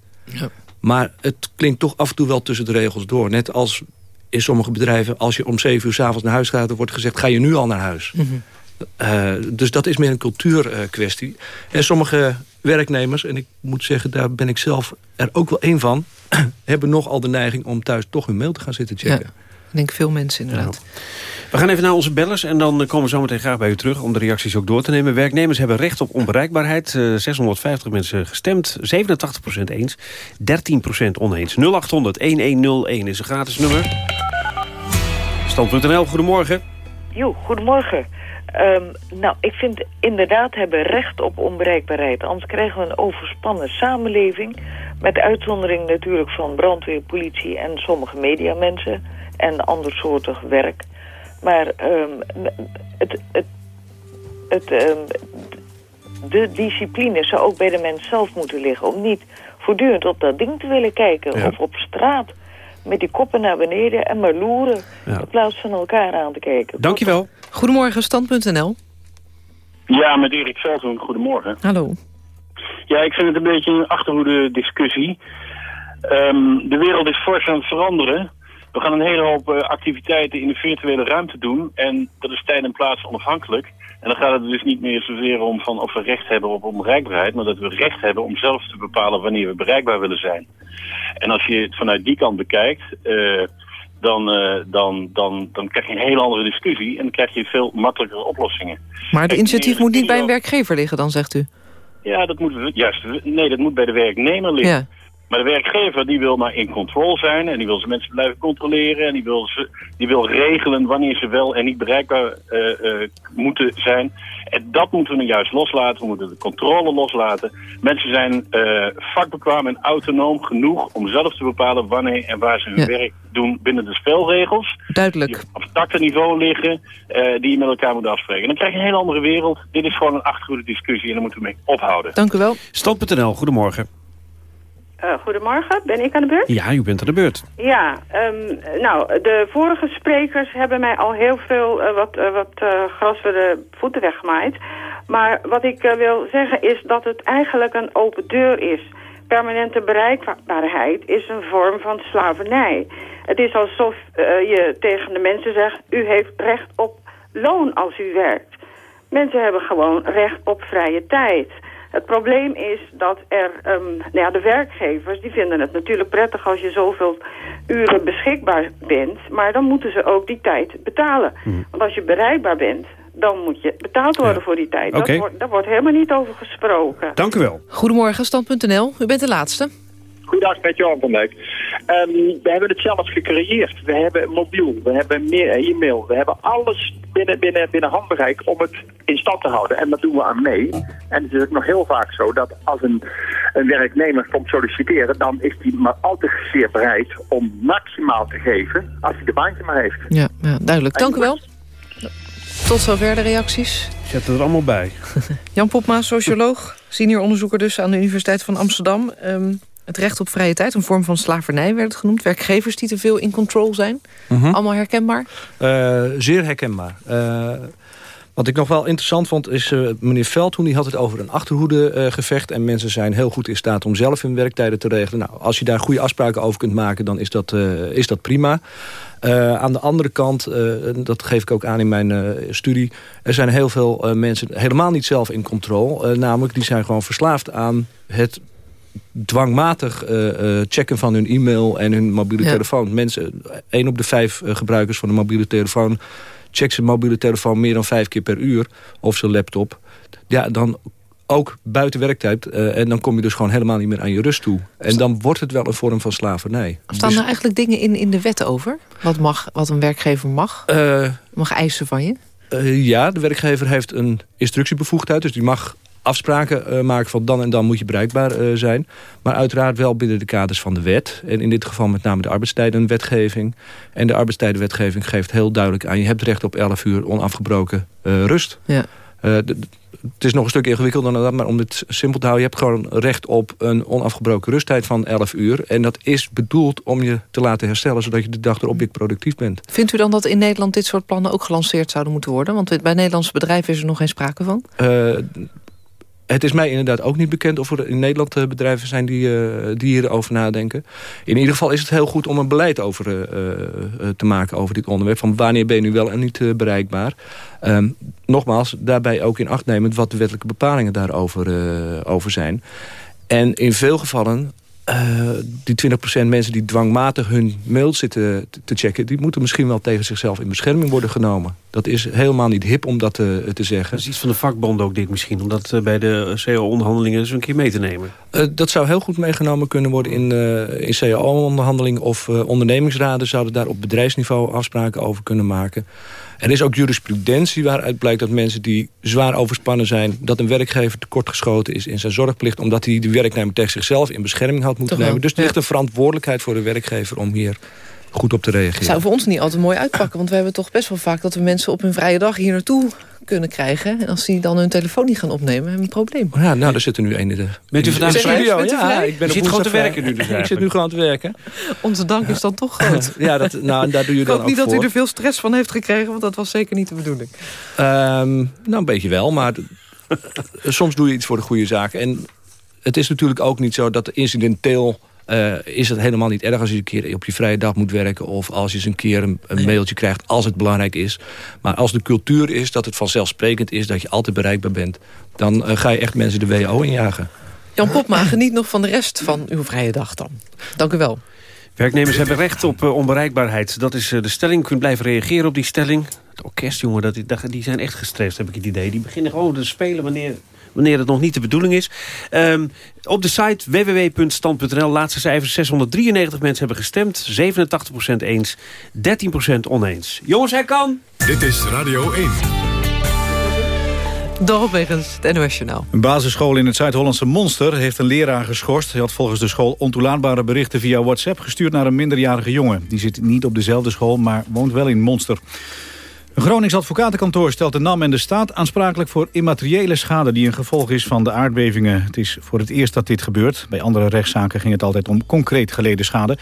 Maar het klinkt toch af en toe wel tussen de regels door. Net als in sommige bedrijven, als je om zeven uur s'avonds naar huis gaat... er wordt gezegd, ga je nu al naar huis. Eh, dus dat is meer een cultuurkwestie. en sommige werknemers, en ik moet zeggen, daar ben ik zelf er ook wel één van... (clears throat) hebben nogal de neiging om thuis toch hun mail te gaan zitten checken. Ik denk veel mensen inderdaad. We gaan even naar onze bellers en dan komen we zo meteen graag bij u terug... om de reacties ook door te nemen. Werknemers hebben recht op onbereikbaarheid. Eh, 650 mensen gestemd, 87% eens, 13% oneens. 0800-1101 is een gratis nummer. Stand.nl, goedemorgen. Jo, goedemorgen. Ehm, nou, ik vind inderdaad hebben recht op onbereikbaarheid. Anders krijgen we een overspannen samenleving. Met uitzondering natuurlijk van brandweer, politie en sommige mediamensen. En andersoortig werk. Maar ehm, het, het, het, ehm, de discipline zou ook bij de mens zelf moeten liggen. Om niet voortdurend op dat ding te willen kijken. Ja. Of op straat. Met die koppen naar beneden en maar loeren. In plaats van elkaar aan te kijken. Dankjewel. Goedemorgen, stand.nl. Ja, met Erik Veldhoen, goedemorgen. Hallo. Ja, ik vind het een beetje een achterhoede discussie. Ehm, de wereld is fors aan het veranderen. We gaan een hele hoop eh, activiteiten in de virtuele ruimte doen. En dat is tijd en plaats onafhankelijk. En dan gaat het dus niet meer zozeer om van of we recht hebben op onbereikbaarheid... maar dat we recht hebben om zelf te bepalen wanneer we bereikbaar willen zijn. En als je het vanuit die kant bekijkt... eh, dan, eh, dan, dan, dan krijg je een hele andere discussie... en dan krijg je veel makkelijkere oplossingen. Maar de Kijk, initiatief moet niet bij een werkgever liggen, dan zegt u. ja, dat moet juist. Nee, dat moet bij de werknemer liggen. Ja. Maar de werkgever die wil maar in control zijn en die wil zijn mensen blijven controleren en die wil, ze, die wil regelen wanneer ze wel en niet bereikbaar eh, eh, moeten zijn. En dat moeten we nu juist loslaten. We moeten de controle loslaten. Mensen zijn eh, vakbekwaam en autonoom genoeg om zelf te bepalen wanneer en waar ze hun Ja. werk doen binnen de spelregels. Duidelijk. Die op abstracte niveau liggen, eh, die je met elkaar moet afspreken. Dan krijg je een hele andere wereld. Dit is gewoon een achterhoede discussie en daar moeten we mee ophouden. Dank u wel. Stand.nl, goedemorgen. Eh, goedemorgen, ben ik aan de beurt? Ja, u bent aan de beurt. Ja, ehm, nou, de vorige sprekers hebben mij al heel veel eh, wat, eh, wat gras voor de voeten weggemaaid. Maar wat ik wil zeggen is dat het eigenlijk een open deur is. Permanente bereikbaarheid is een vorm van slavernij. Het is alsof je tegen de mensen zegt, u heeft recht op loon als u werkt. Mensen hebben gewoon recht op vrije tijd. Het probleem is dat er, ehm, nou ja, de werkgevers die vinden het natuurlijk prettig als je zoveel uren beschikbaar bent. Maar dan moeten ze ook die tijd betalen. Want als je bereikbaar bent, dan moet je betaald worden voor die tijd. Dat wordt, daar wordt helemaal niet over gesproken. Dank u wel. Goedemorgen, stand.nl. U bent de laatste. Goedendag, met Johan van Dijk. Ehm, we hebben het zelf gecreëerd. We hebben mobiel, we hebben meer e-mail. We hebben alles binnen, binnen, binnen handbereik om het in stand te houden. En dat doen we aan mee. En het is ook nog heel vaak zo dat als een, een werknemer komt solliciteren... dan is hij maar al te zeer bereid om maximaal te geven als hij de baantje maar heeft. Ja, ja duidelijk. Dank u wel. Tot zover de reacties. Zet er allemaal bij. (laughs) Jan Popma, socioloog, senior onderzoeker dus aan de Universiteit van Amsterdam. Ehm, het recht op vrije tijd, een vorm van slavernij werd het genoemd. Werkgevers die te veel in control zijn. Mhm. Allemaal herkenbaar. Eh, zeer herkenbaar. Eh, Wat ik nog wel interessant vond is uh, meneer Veldhoen... die had het over een achterhoedegevecht... en mensen zijn heel goed in staat om zelf hun werktijden te regelen. Nou, als je daar goede afspraken over kunt maken, dan is dat, is dat prima. aan de andere kant, dat geef ik ook aan in mijn studie... er zijn heel veel mensen helemaal niet zelf in controle. namelijk, die zijn gewoon verslaafd aan het dwangmatig uh, checken van hun e-mail en hun mobiele telefoon. Mensen, één op de vijf uh, gebruikers van een mobiele telefoon... checkt zijn mobiele telefoon meer dan vijf keer per uur. Of zijn laptop. Ja, dan ook buiten werktijd. en dan kom je dus gewoon helemaal niet meer aan je rust toe. En dan wordt het wel een vorm van slavernij. Staan dus, er eigenlijk dingen in, in de wet over? Wat, mag, wat een werkgever mag? mag eisen van je? ja, de werkgever heeft een instructiebevoegdheid. Dus die mag afspraken uh, maken van dan en dan moet je bereikbaar uh, zijn. Maar uiteraard wel binnen de kaders van de wet. En in dit geval met name de arbeidstijdenwetgeving. En de arbeidstijdenwetgeving geeft heel duidelijk aan... je hebt recht op 11 uur onafgebroken uh, rust. Ja. het is nog een stuk ingewikkelder dan dat, maar om dit simpel te houden... je hebt gewoon recht op een onafgebroken rusttijd van 11 uur. En dat is bedoeld om je te laten herstellen... zodat je de dag erop weer productief bent. Vindt u dan dat in Nederland dit soort plannen ook gelanceerd zouden moeten worden? Want bij Nederlandse bedrijven is er nog geen sprake van. Het is mij inderdaad ook niet bekend of er in Nederland eh, bedrijven zijn die, uh, hierover nadenken. In ieder geval is het heel goed om een beleid over uh, te maken over dit onderwerp. Van wanneer ben je nu wel en niet bereikbaar. Um, nogmaals, daarbij ook in acht nemend wat de wettelijke bepalingen daarover over zijn. En in veel gevallen uh, die 20% mensen die dwangmatig hun mail zitten te checken... die moeten misschien wel tegen zichzelf in bescherming worden genomen. Dat is helemaal niet hip om dat te, te zeggen. Dat is iets van de vakbond ook dit misschien... om dat eh, bij de CO-onderhandelingen eens een keer mee te nemen. Uh, dat zou heel goed meegenomen kunnen worden in, uh, in CO-onderhandelingen... of ondernemingsraden zouden daar op bedrijfsniveau afspraken over kunnen maken... Er is ook jurisprudentie waaruit blijkt dat mensen die zwaar overspannen zijn... dat een werkgever tekortgeschoten is in zijn zorgplicht... omdat hij de werknemer tegen zichzelf in bescherming had moeten nemen. Dus er ligt een verantwoordelijkheid voor de werkgever om hier goed op te reageren. Het zou voor ons niet altijd mooi uitpakken. Want we hebben toch best wel vaak dat we mensen op hun vrije dag hier naartoe kunnen krijgen. En als die dan hun telefoon niet gaan opnemen, hebben we een probleem. Ja, nou, er zit er nu een in de... Bent u vandaag in de studio? Ja, ik ben zit gewoon te werken nu dus (laughs) Ik zit nu gewoon te werken. Onze dank is dan toch groot. (laughs) ja, dat, nou, daar doe je (laughs) ik dan hoop niet dat u er veel stress van heeft gekregen, want dat was zeker niet de bedoeling. Um, nou, een beetje wel, maar soms doe je iets voor de goede zaken. En het is natuurlijk ook niet zo dat incidenteel uh, is het helemaal niet erg als je een keer op je vrije dag moet werken... of als je eens een keer een, een mailtje krijgt als het belangrijk is. Maar als de cultuur is dat het vanzelfsprekend is... dat je altijd bereikbaar bent... dan uh, ga je echt mensen de WO injagen. Jan Popma, geniet nog van de rest van uw vrije dag dan. Dank u wel. Werknemers hebben recht op uh, onbereikbaarheid. Dat is de stelling. U kunt blijven reageren op die stelling. Het orkest, jongen, dat, die zijn echt gestrest, heb ik het idee. Die beginnen gewoon te spelen wanneer wanneer het nog niet de bedoeling is. Um, op de site www.stand.nl, laatste cijfers, 693 mensen hebben gestemd. 87% eens, 13% oneens. Jongens, hij kan! Dit is Radio 1. Dorp Wegens, het NOS Een basisschool in het Zuid-Hollandse Monster heeft een leraar geschorst. Hij had volgens de school ontoelaatbare berichten via WhatsApp gestuurd naar een minderjarige jongen. Die zit niet op dezelfde school, maar woont wel in Monster. Een Gronings advocatenkantoor stelt de NAM en de staat aansprakelijk voor immateriële schade die een gevolg is van de aardbevingen. Het is voor het eerst dat dit gebeurt. Bij andere rechtszaken ging het altijd om concreet geleden schade.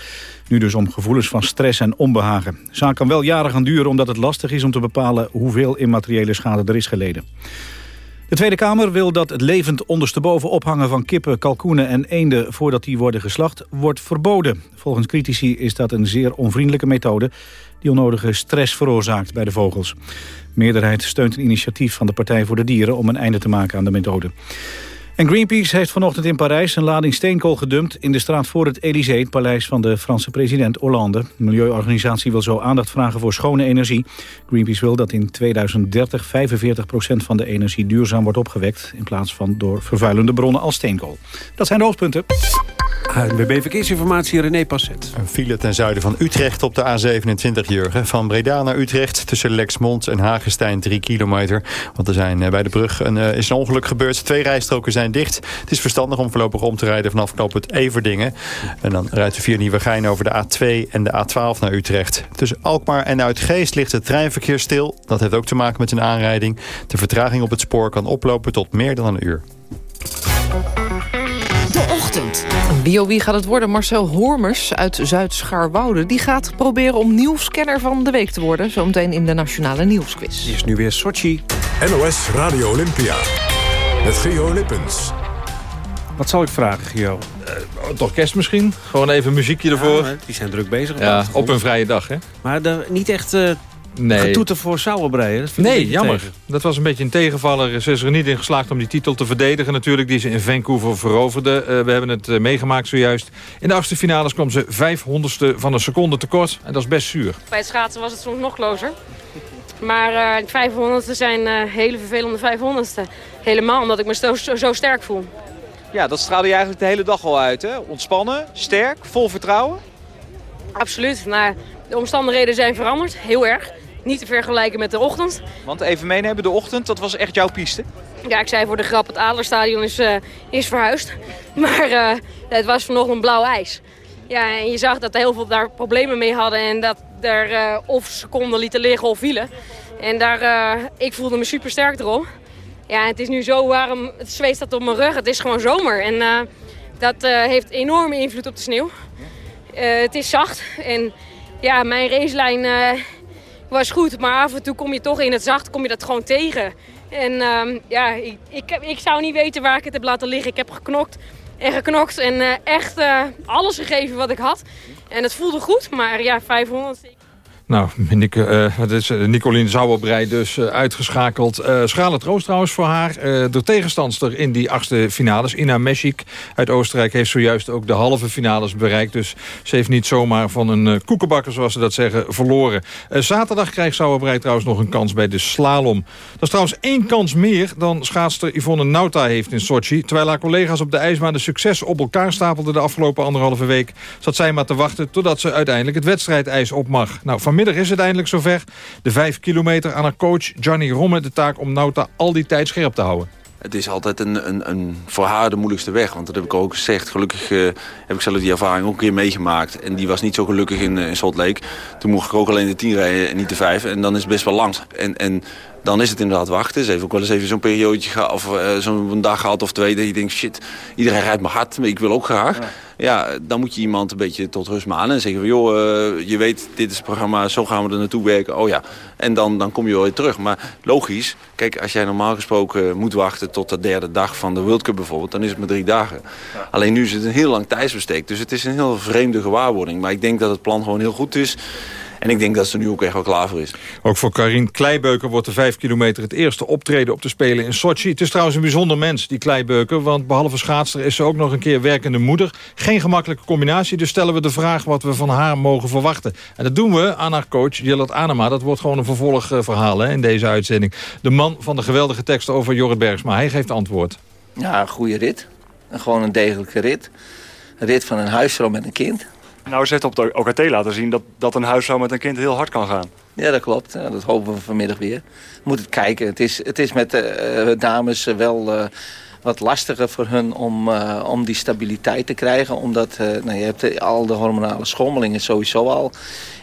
Nu dus om gevoelens van stress en onbehagen. De zaak kan wel jaren gaan duren omdat het lastig is om te bepalen hoeveel immateriële schade er is geleden. De Tweede Kamer wil dat het levend ondersteboven ophangen van kippen, kalkoenen en eenden voordat die worden geslacht, wordt verboden. Volgens critici is dat een zeer onvriendelijke methode die onnodige stress veroorzaakt bij de vogels. De meerderheid steunt een initiatief van de Partij voor de Dieren om een einde te maken aan de methode. En Greenpeace heeft vanochtend in Parijs een lading steenkool gedumpt... in de straat voor het Elysée, het paleis van de Franse president Hollande. De milieuorganisatie wil zo aandacht vragen voor schone energie. Greenpeace wil dat in 2030 45% van de energie duurzaam wordt opgewekt... in plaats van door vervuilende bronnen als steenkool. Dat zijn de hoofdpunten. ANWB Verkeersinformatie, René Passet. Een file ten zuiden van Utrecht op de A27, Jurgen. Van Breda naar Utrecht tussen Lexmond en Hagestein 3 kilometer. Want er zijn eh, bij de brug een, uh, is een ongeluk gebeurd. Twee rijstroken zijn dicht. Het is verstandig om voorlopig om te rijden vanaf knooppunt Everdingen. En dan rijdt u via Nieuwegein over de A2 en de A12 naar Utrecht. Tussen Alkmaar en Uitgeest ligt het treinverkeer stil. Dat heeft ook te maken met een aanrijding. De vertraging op het spoor kan oplopen tot meer dan een uur. De ochtend. Bio wie gaat het worden? Marcel Hormers uit Zuid-Scharwoude. Die gaat proberen om nieuwscanner van de week te worden. Zometeen in de Nationale Nieuwsquiz. Is nu weer Sochi. NOS Radio Olympia. Met Geo Lippens. Wat zal ik vragen, Gio? toch kerst misschien? Gewoon even muziekje ervoor. Ja, die zijn druk bezig. Ja, op een vrije dag, hè? Maar niet echt uh, nee. getoeter voor Sauerbreien. Nee, jammer. Tegen. Dat was een beetje een tegenvaller. Ze is er niet in geslaagd om die titel te verdedigen natuurlijk. Die ze in Vancouver veroverde. Uh, we hebben het uh, meegemaakt zojuist. In de achtste finales kwam ze vijfhonderdste van een seconde tekort. En dat is best zuur. Bij het schaatsen was het soms nog closer. Maar uh, 500ste zijn hele vervelende 500ste. Helemaal omdat ik me zo, zo, zo sterk voel. Ja, dat straalde je eigenlijk de hele dag al uit, hè? Ontspannen, sterk, vol vertrouwen? Absoluut. Nou, de omstandigheden zijn veranderd, heel erg. Niet te vergelijken met de ochtend. Want even meenemen, de ochtend, dat was echt jouw piste? Ja, ik zei voor de grap, het Adlerstadion is, uh, is verhuisd. (laughs) Maar uh, het was vanochtend blauw ijs. Ja, en je zag dat heel veel daar problemen mee hadden. En dat er uh, of seconden lieten liggen of vielen. En daar, ik voelde me super sterk erop. Ja, het is nu zo warm, het zweet staat op mijn rug. Het is gewoon zomer en uh, dat heeft enorme invloed op de sneeuw. Het is zacht en ja, mijn racelijn was goed. Maar af en toe kom je toch in het zacht, kom je dat gewoon tegen. En ja, ik, ik, ik, zou niet weten waar ik het heb laten liggen. Ik heb geknokt en geknokt en echt alles gegeven wat ik had. En het voelde goed, maar ja, 500... Nou, Nico, uh, het is uh, Nicolien dus uh, uitgeschakeld. schrale troost trouwens voor haar. de tegenstandster in die achtste finales, Ina Meschik uit Oostenrijk... heeft zojuist ook de halve finales bereikt. Dus ze heeft niet zomaar van een koekenbakker, zoals ze dat zeggen, verloren. zaterdag krijgt Zouwerbrei trouwens nog een kans bij de slalom. Dat is trouwens één kans meer dan schaatster Yvonne Nauta heeft in Sochi. Terwijl haar collega's op de ijsbaan de succes op elkaar stapelden... de afgelopen anderhalve week, zat zij maar te wachten... totdat ze uiteindelijk het wedstrijdijs op mag. Nou, Vanmiddag is het eindelijk zover. De vijf kilometer aan haar coach Johnny Romme de taak om Nauta al die tijd scherp te houden. Het is altijd een, een, een voor haar de moeilijkste weg. Want dat heb ik ook gezegd. Gelukkig uh, heb ik zelf die ervaring ook een keer meegemaakt. En die was niet zo gelukkig in, uh, in Salt Lake. Toen mocht ik ook alleen de tien rijden en niet de vijf. En dan is het best wel lang. En, en dan is het inderdaad wachten. Ze heeft ook wel eens even zo'n periode gehad, of uh, zo'n dag gehad of twee, dat je denkt, shit, iedereen rijdt maar hard, maar ik wil ook graag. Ja. Ja. dan moet je iemand een beetje tot rust manen en zeggen van, joh, uh, je weet, dit is het programma, zo gaan we er naartoe werken. Oh ja, en dan, dan kom je wel weer terug. Maar logisch, kijk, als jij normaal gesproken moet wachten tot de derde dag van de World Cup bijvoorbeeld, dan is het maar drie dagen. Ja. Alleen nu is het een heel lang tijdsbestek, dus het is een heel vreemde gewaarwording. Maar ik denk dat het plan gewoon heel goed is. En ik denk dat ze nu ook echt wel klaar voor is. Ook voor Karin Kleibeuker wordt de 5 kilometer het eerste optreden op te spelen in Sochi. Het is trouwens een bijzonder mens, die Kleibeuker. Want behalve schaatster is ze ook nog een keer werkende moeder. Geen gemakkelijke combinatie, dus stellen we de vraag wat we van haar mogen verwachten. En dat doen we aan haar coach Jillet Anema. Dat wordt gewoon een vervolgverhaal hè, in deze uitzending. De man van de geweldige tekst over Jorrit Bergsma. Hij geeft antwoord. Ja, een goede rit. Gewoon een degelijke rit. Een rit van een huisvrouw met een kind. Nou, ze heeft op de OKT laten zien dat, dat een huisvrouw met een kind heel hard kan gaan. Ja, dat klopt. Ja, dat hopen we vanmiddag weer. We moeten het kijken. Het is, het is met de uh, dames wel uh, wat lastiger voor hun om, om die stabiliteit te krijgen. Omdat nou, je hebt al de hormonale schommelingen sowieso al.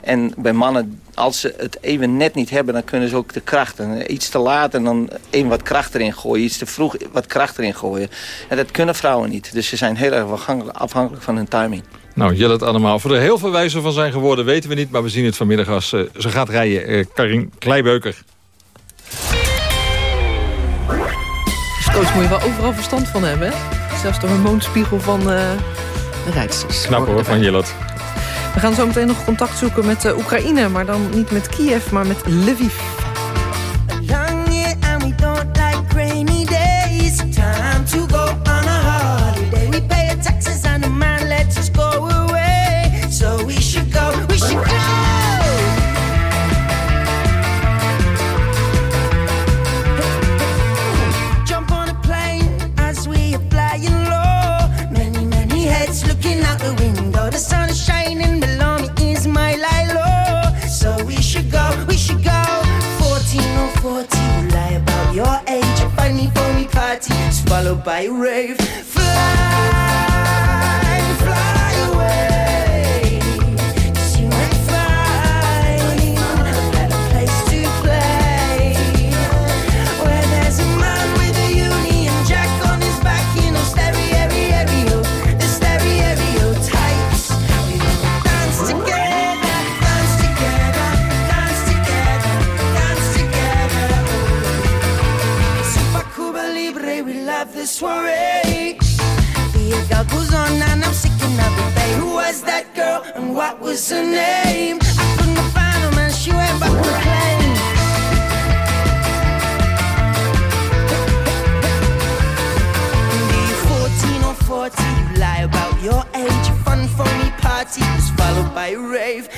En bij mannen, als ze het even net niet hebben, dan kunnen ze ook de kracht. En iets te laat en dan even wat kracht erin gooien. Iets te vroeg wat kracht erin gooien. En dat kunnen vrouwen niet. Dus ze zijn heel erg afhankelijk van hun timing. Nou, Jillet allemaal. Voor er heel veel wijzer van zijn geworden weten we niet. Maar we zien het vanmiddag als uh, ze gaat rijden. Uh, Karin Kleibeuker. Coach moet je wel overal verstand van hebben. Hè? Zelfs de hormoonspiegel van uh, de rijdsters. Knap hoor, van Jillet. We gaan zo meteen nog contact zoeken met Oekraïne. Maar dan niet met Kiev, maar met Lviv. Followed by a rave. It, babe. Who was that girl and what was her name? I couldn't find her, man. She went back plane. Be you 14 or 40, you lie about your age. Fun phony party was followed by a rave.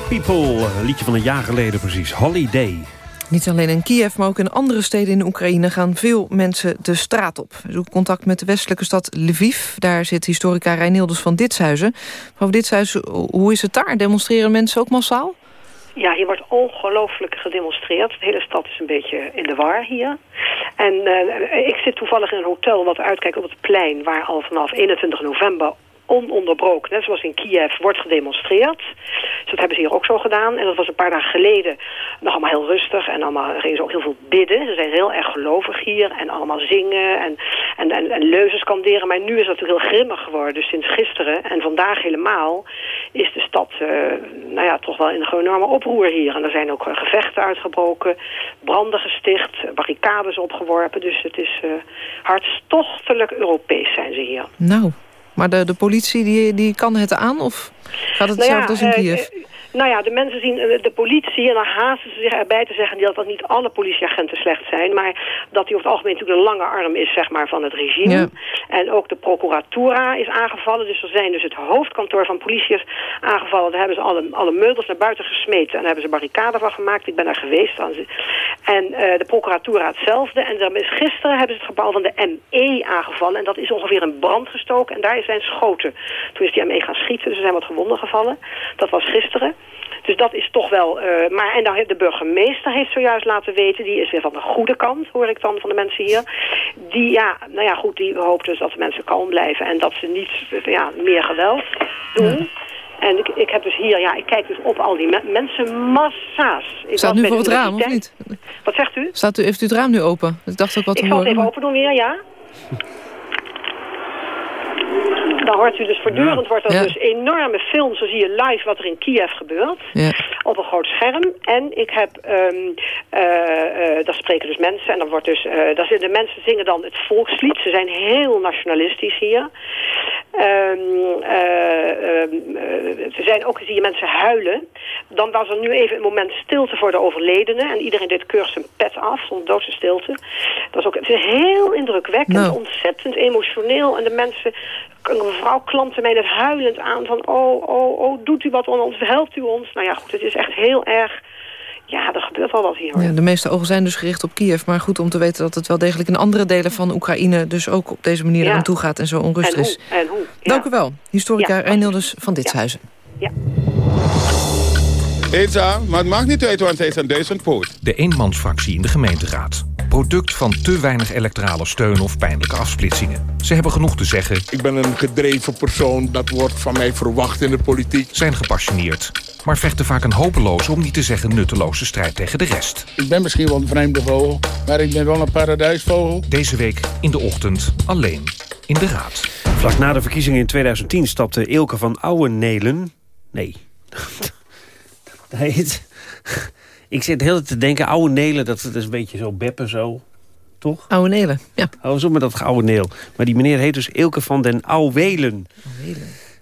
The People. Een liedje van een jaar geleden precies. Holiday. Niet alleen in Kiev, maar ook in andere steden in Oekraïne... gaan veel mensen de straat op. We zoeken contact met de westelijke stad Lviv. Daar zit historica Reinilders van Ditshuizen. Mevrouw Ditshuizen, hoe is het daar? Demonstreren mensen ook massaal? Ja, hier wordt ongelooflijk gedemonstreerd. De hele stad is een beetje in de war hier. En eh, ik zit toevallig in een hotel wat uitkijkt op het plein... waar al vanaf 21 november ononderbroken, net zoals in Kiev, wordt gedemonstreerd. Dus dat hebben ze hier ook zo gedaan. En dat was een paar dagen geleden nog allemaal heel rustig. En allemaal gingen ze ook heel veel bidden. Ze zijn heel erg gelovig hier. En allemaal zingen en, en, en, en leuzen skanderen. Maar nu is dat natuurlijk heel grimmig geworden. Dus sinds gisteren en vandaag helemaal is de stad eh, nou ja, toch wel in een enorme oproer hier. En er zijn ook eh, gevechten uitgebroken, branden gesticht, barricades opgeworpen. Dus het is eh, hartstochtelijk Europees zijn ze hier. Nou, maar de, de politie die, die kan het aan? Of gaat het Nou ja, hetzelfde als in eh, Kiev? Nou ja, de mensen zien eh, de politie en dan haasten ze zich erbij te zeggen dat, dat niet alle politieagenten slecht zijn, maar dat die over het algemeen natuurlijk de lange arm is zeg maar, van het regime. Ja. En ook de procuratura is aangevallen, dus er zijn dus het hoofdkantoor van politie is aangevallen. Daar hebben ze alle, alle meubels naar buiten gesmeten en daar hebben ze barricaden van gemaakt. Ik ben daar geweest. ze- En eh, de procuratura hetzelfde. En dan is, gisteren hebben ze het gebouw van de ME aangevallen en dat is ongeveer in brand gestoken en daar zijn schoten. Toen is die ME gaan schieten, dus er zijn wat gewonden gevallen. Dat was gisteren. Dus dat is toch wel... eh, maar en dan de burgemeester heeft zojuist laten weten... die is weer van de goede kant, hoor ik dan van de mensen hier. Die, ja, nou ja, goed, die hoopt dus dat de mensen kalm blijven... en dat ze niet ja, meer geweld doen. En ik, ik heb dus hier, ja, ik kijk dus op al die me- mensen massa's. Ik Staat nu voor het raam, of niet? Wat zegt u? Staat u, heeft u het raam nu open? Ik dacht ook wat Ik zal het even open doen weer, ja. (laughs) Dan hoort u dus voortdurend wordt er Ja. dus enorme films. Dan zie je live wat er in Kiev gebeurt. Ja. Op een groot scherm. En ik heb, eh, daar spreken dus mensen. En dan wordt dus, daar zitten, de mensen zingen dan het volkslied. Ze zijn heel nationalistisch hier. Er zijn ook, zie je mensen huilen. Dan was er nu even een moment stilte voor de overledenen. En iedereen deed keurig zijn pet af, stond doodse stilte. Dat is ook, het is heel indrukwekkend, Nou. ontzettend emotioneel. En de mensen, een mevrouw klampte mij net huilend aan van... oh, oh, oh, doet u wat aan ons, helpt u ons? Nou ja, goed, het is echt heel erg... Ja, er gebeurt wel wat hier. hoor. Ja, de meeste ogen zijn dus gericht op Kiev. Maar goed om te weten dat het wel degelijk in andere delen van Oekraïne... dus ook op deze manier Ja. eraan toe gaat en zo onrustig en hoe, is. En hoe, ja. Dank u wel, historica Ja, Reinilders van Ditshuizen. Eenzaam, maar het maakt niet uit, want hij is een duizend poot. De eenmansfractie in de gemeenteraad. Product van te weinig electorale steun of pijnlijke afsplitsingen. Ze hebben genoeg te zeggen. Ik ben een gedreven persoon, dat wordt van mij verwacht in de politiek. Zijn gepassioneerd. Maar vechten vaak een hopeloze, om niet te zeggen nutteloze strijd tegen de rest. Ik ben misschien wel een vreemde vogel, maar ik ben wel een paradijsvogel. Deze week in de ochtend alleen in de raad. Vlak na de verkiezingen in 2010 stapte Ilke van Ouwenelen... Nee. (laughs) Dat heet... Ik zit heel te denken, oude Nelen, dat is een beetje zo beppen zo. Toch? Oude Nelen, ja. Oh, zo met dat oude Neel. Maar die meneer heet dus Ilke van den Ouwelen.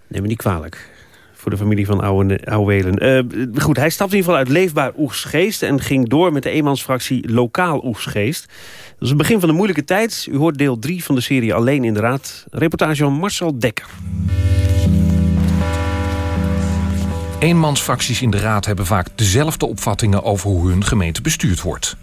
Neem me niet kwalijk. voor de familie van Ouwe- Ouwelen. Eh, goed, hij stapte in ieder geval uit Leefbaar Oegsgeest... en ging door met de eenmansfractie Lokaal Oegsgeest. Dat is het begin van de moeilijke tijd. U hoort deel 3 van de serie Alleen in de Raad. Reportage van Marcel Dekker. Eenmansfracties in de raad hebben vaak dezelfde opvattingen over hoe hun gemeente bestuurd wordt.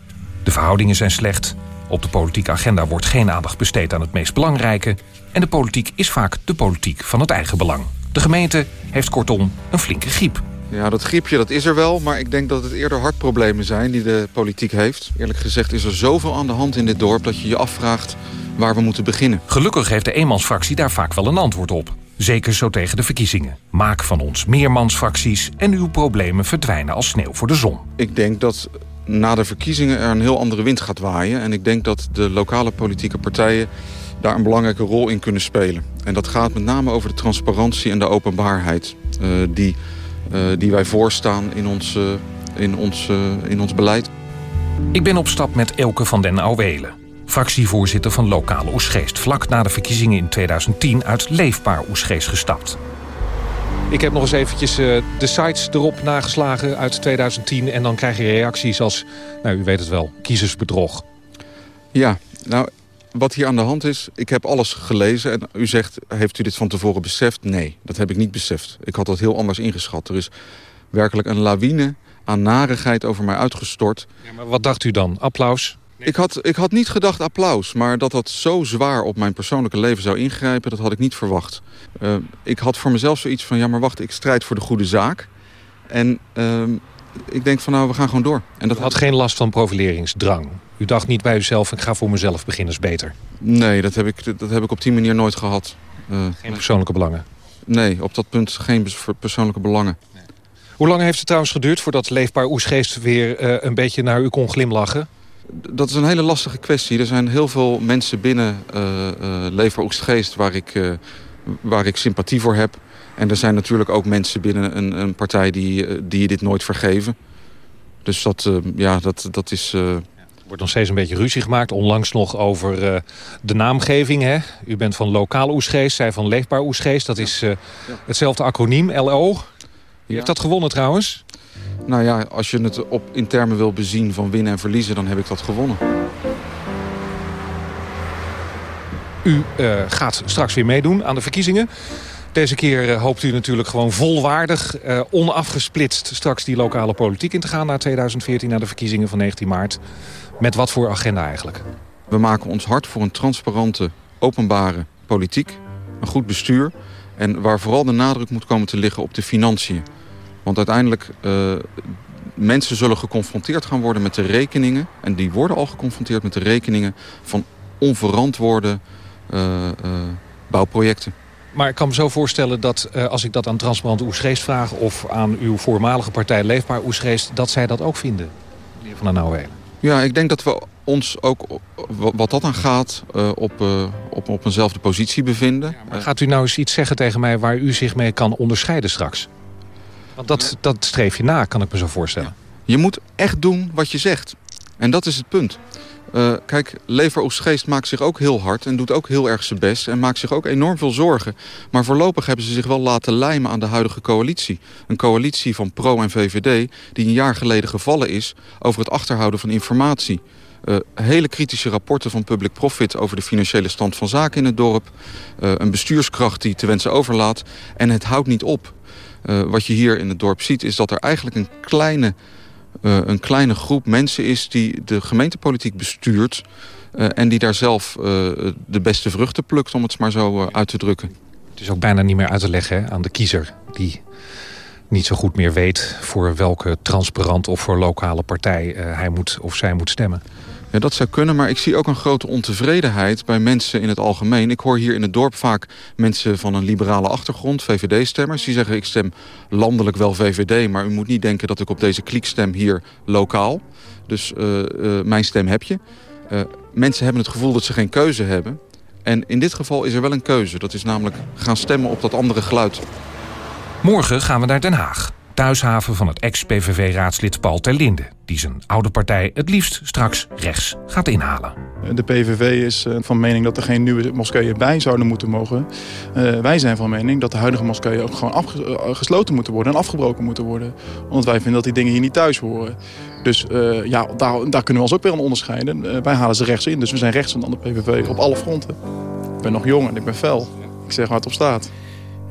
De verhoudingen zijn slecht, op de politieke agenda wordt geen aandacht besteed aan het meest belangrijke en de politiek is vaak de politiek van het eigen belang. De gemeente heeft kortom een flinke griep. Ja, dat griepje dat is er wel, maar ik denk dat het eerder hartproblemen zijn die de politiek heeft. Eerlijk gezegd is er zoveel aan de hand in dit dorp dat je je afvraagt waar we moeten beginnen. Gelukkig heeft de eenmansfractie daar vaak wel een antwoord op. Zeker zo tegen de verkiezingen. Maak van ons meermansfracties en uw problemen verdwijnen als sneeuw voor de zon. Ik denk dat na de verkiezingen er een heel andere wind gaat waaien. En ik denk dat de lokale politieke partijen daar een belangrijke rol in kunnen spelen. En dat gaat met name over de transparantie en de openbaarheid... eh, die, eh, die wij voorstaan in ons, eh, in, ons, in ons beleid. Ik ben op stap met Elke van den Ouwelen. Fractievoorzitter van Lokale Oesgeest. Vlak na de verkiezingen in 2010 uit Leefbaar Oesgeest gestapt. Ik heb nog eens eventjes eh, de sites erop nageslagen uit 2010... en dan krijg je reacties als, nou u weet het wel, kiezersbedrog. Ja, nou, wat hier aan de hand is, ik heb alles gelezen. En u zegt, heeft u dit van tevoren beseft? Nee, dat heb ik niet beseft. Ik had dat heel anders ingeschat. Er is werkelijk een lawine aan narigheid over mij uitgestort. Ja, maar wat dacht u dan? Applaus? Ik had, ik had niet gedacht applaus, maar dat dat zo zwaar op mijn persoonlijke leven zou ingrijpen, dat had ik niet verwacht. Eh, ik had voor mezelf zoiets van, ja maar wacht, ik strijd voor de goede zaak. En ehm, ik denk van nou, we gaan gewoon door. En dat U had geen last van profileringsdrang. U dacht niet bij uzelf, ik ga voor mezelf beginnen, is beter. Nee, dat heb ik, dat heb ik op die manier nooit gehad. Eh, Geen persoonlijke belangen. nee, op dat punt geen persoonlijke belangen. Hoe lang heeft het trouwens geduurd voordat Leefbaar Oesgeest weer eh, een beetje naar u kon glimlachen? Dat is een hele lastige kwestie. Er zijn heel veel mensen binnen eh eh, Leefbaar Oegstgeest waar ik, eh, waar ik sympathie voor heb. En er zijn natuurlijk ook mensen binnen een, een partij die, die je dit nooit vergeven. Dus dat, ja, dat, dat is... Er wordt nog steeds een beetje ruzie gemaakt. Onlangs nog over de naamgeving. Hè? U bent van Lokaal Oesgeest, zij van Leefbaar Oesgeest. Dat is hetzelfde acroniem, LO. U heeft dat gewonnen trouwens. Nou ja, als je het op, in termen wil bezien van winnen en verliezen, dan heb ik dat gewonnen. U eh, gaat straks weer meedoen aan de verkiezingen. Deze keer eh, hoopt u natuurlijk gewoon volwaardig, eh, onafgesplitst... straks die lokale politiek in te gaan na 2014, naar de verkiezingen van 19 maart. Met wat voor agenda eigenlijk? We maken ons hard voor een transparante, openbare politiek. Een goed bestuur. En waar vooral de nadruk moet komen te liggen op de financiën. Want uiteindelijk, eh mensen zullen geconfronteerd gaan worden met de rekeningen. En die worden al geconfronteerd met de rekeningen van onverantwoorde eh, eh, bouwprojecten. Maar ik kan me zo voorstellen dat als ik dat aan Transparant Oesgeest vraag... of aan uw voormalige partij Leefbaar Oesgeest... dat zij dat ook vinden, meneer Van der Nouwelen. Ja, ik denk dat we ons ook, wa- wat dat aan gaat, op, op, op eenzelfde positie bevinden. Gaat u nou eens iets zeggen tegen mij waar u zich mee kan onderscheiden straks? Want dat, dat streef je na, kan ik me zo voorstellen. Je moet echt doen wat je zegt. En dat is het punt. Eh, kijk, Lever maakt zich ook heel hard en doet ook heel erg zijn best... en maakt zich ook enorm veel zorgen. Maar voorlopig hebben ze zich wel laten lijmen aan de huidige coalitie. Een coalitie van Pro en VVD die een jaar geleden gevallen is... over het achterhouden van informatie. Eh, hele kritische rapporten van Public Profit over de financiële stand van zaken in het dorp. Eh, een bestuurskracht die te wensen overlaat. En het houdt niet op. Eh, wat je hier in het dorp ziet is dat er eigenlijk een kleine, eh, een kleine groep mensen is... die de gemeentepolitiek bestuurt... eh, en die daar zelf de beste vruchten plukt, om het maar zo uit te drukken. Het is ook bijna niet meer uit te leggen aan de kiezer... die niet zo goed meer weet voor welke transparant of voor lokale partij hij moet of zij moet stemmen. Ja, dat zou kunnen, maar ik zie ook een grote ontevredenheid bij mensen in het algemeen. Ik hoor hier in het dorp vaak mensen van een liberale achtergrond, VVD-stemmers... die zeggen ik stem landelijk wel VVD, maar u moet niet denken dat ik op deze kliek stem hier lokaal. Dus eh, eh, mijn stem heb je. Eh, mensen hebben het gevoel dat ze geen keuze hebben. En in dit geval is er wel een keuze. Dat is namelijk gaan stemmen op dat andere geluid. Morgen gaan we naar Den Haag. Thuishaven van het ex-PVV-raadslid Paul Terlinde... die zijn oude partij het liefst straks rechts gaat inhalen. De PVV is eh, van mening dat er geen nieuwe moskeeën bij zouden moeten mogen. Eh, wij zijn van mening dat de huidige moskeeën ook gewoon afge- eh, moeten worden en afgebroken moeten worden. Omdat wij vinden dat die dingen hier niet thuis horen. Dus ja, daar, daar kunnen we ons ook weer aan onderscheiden. Wij halen ze rechts in, dus we zijn rechts dan de PVV op alle fronten. Ik ben nog jong en ik ben fel. Ik zeg waar het op staat.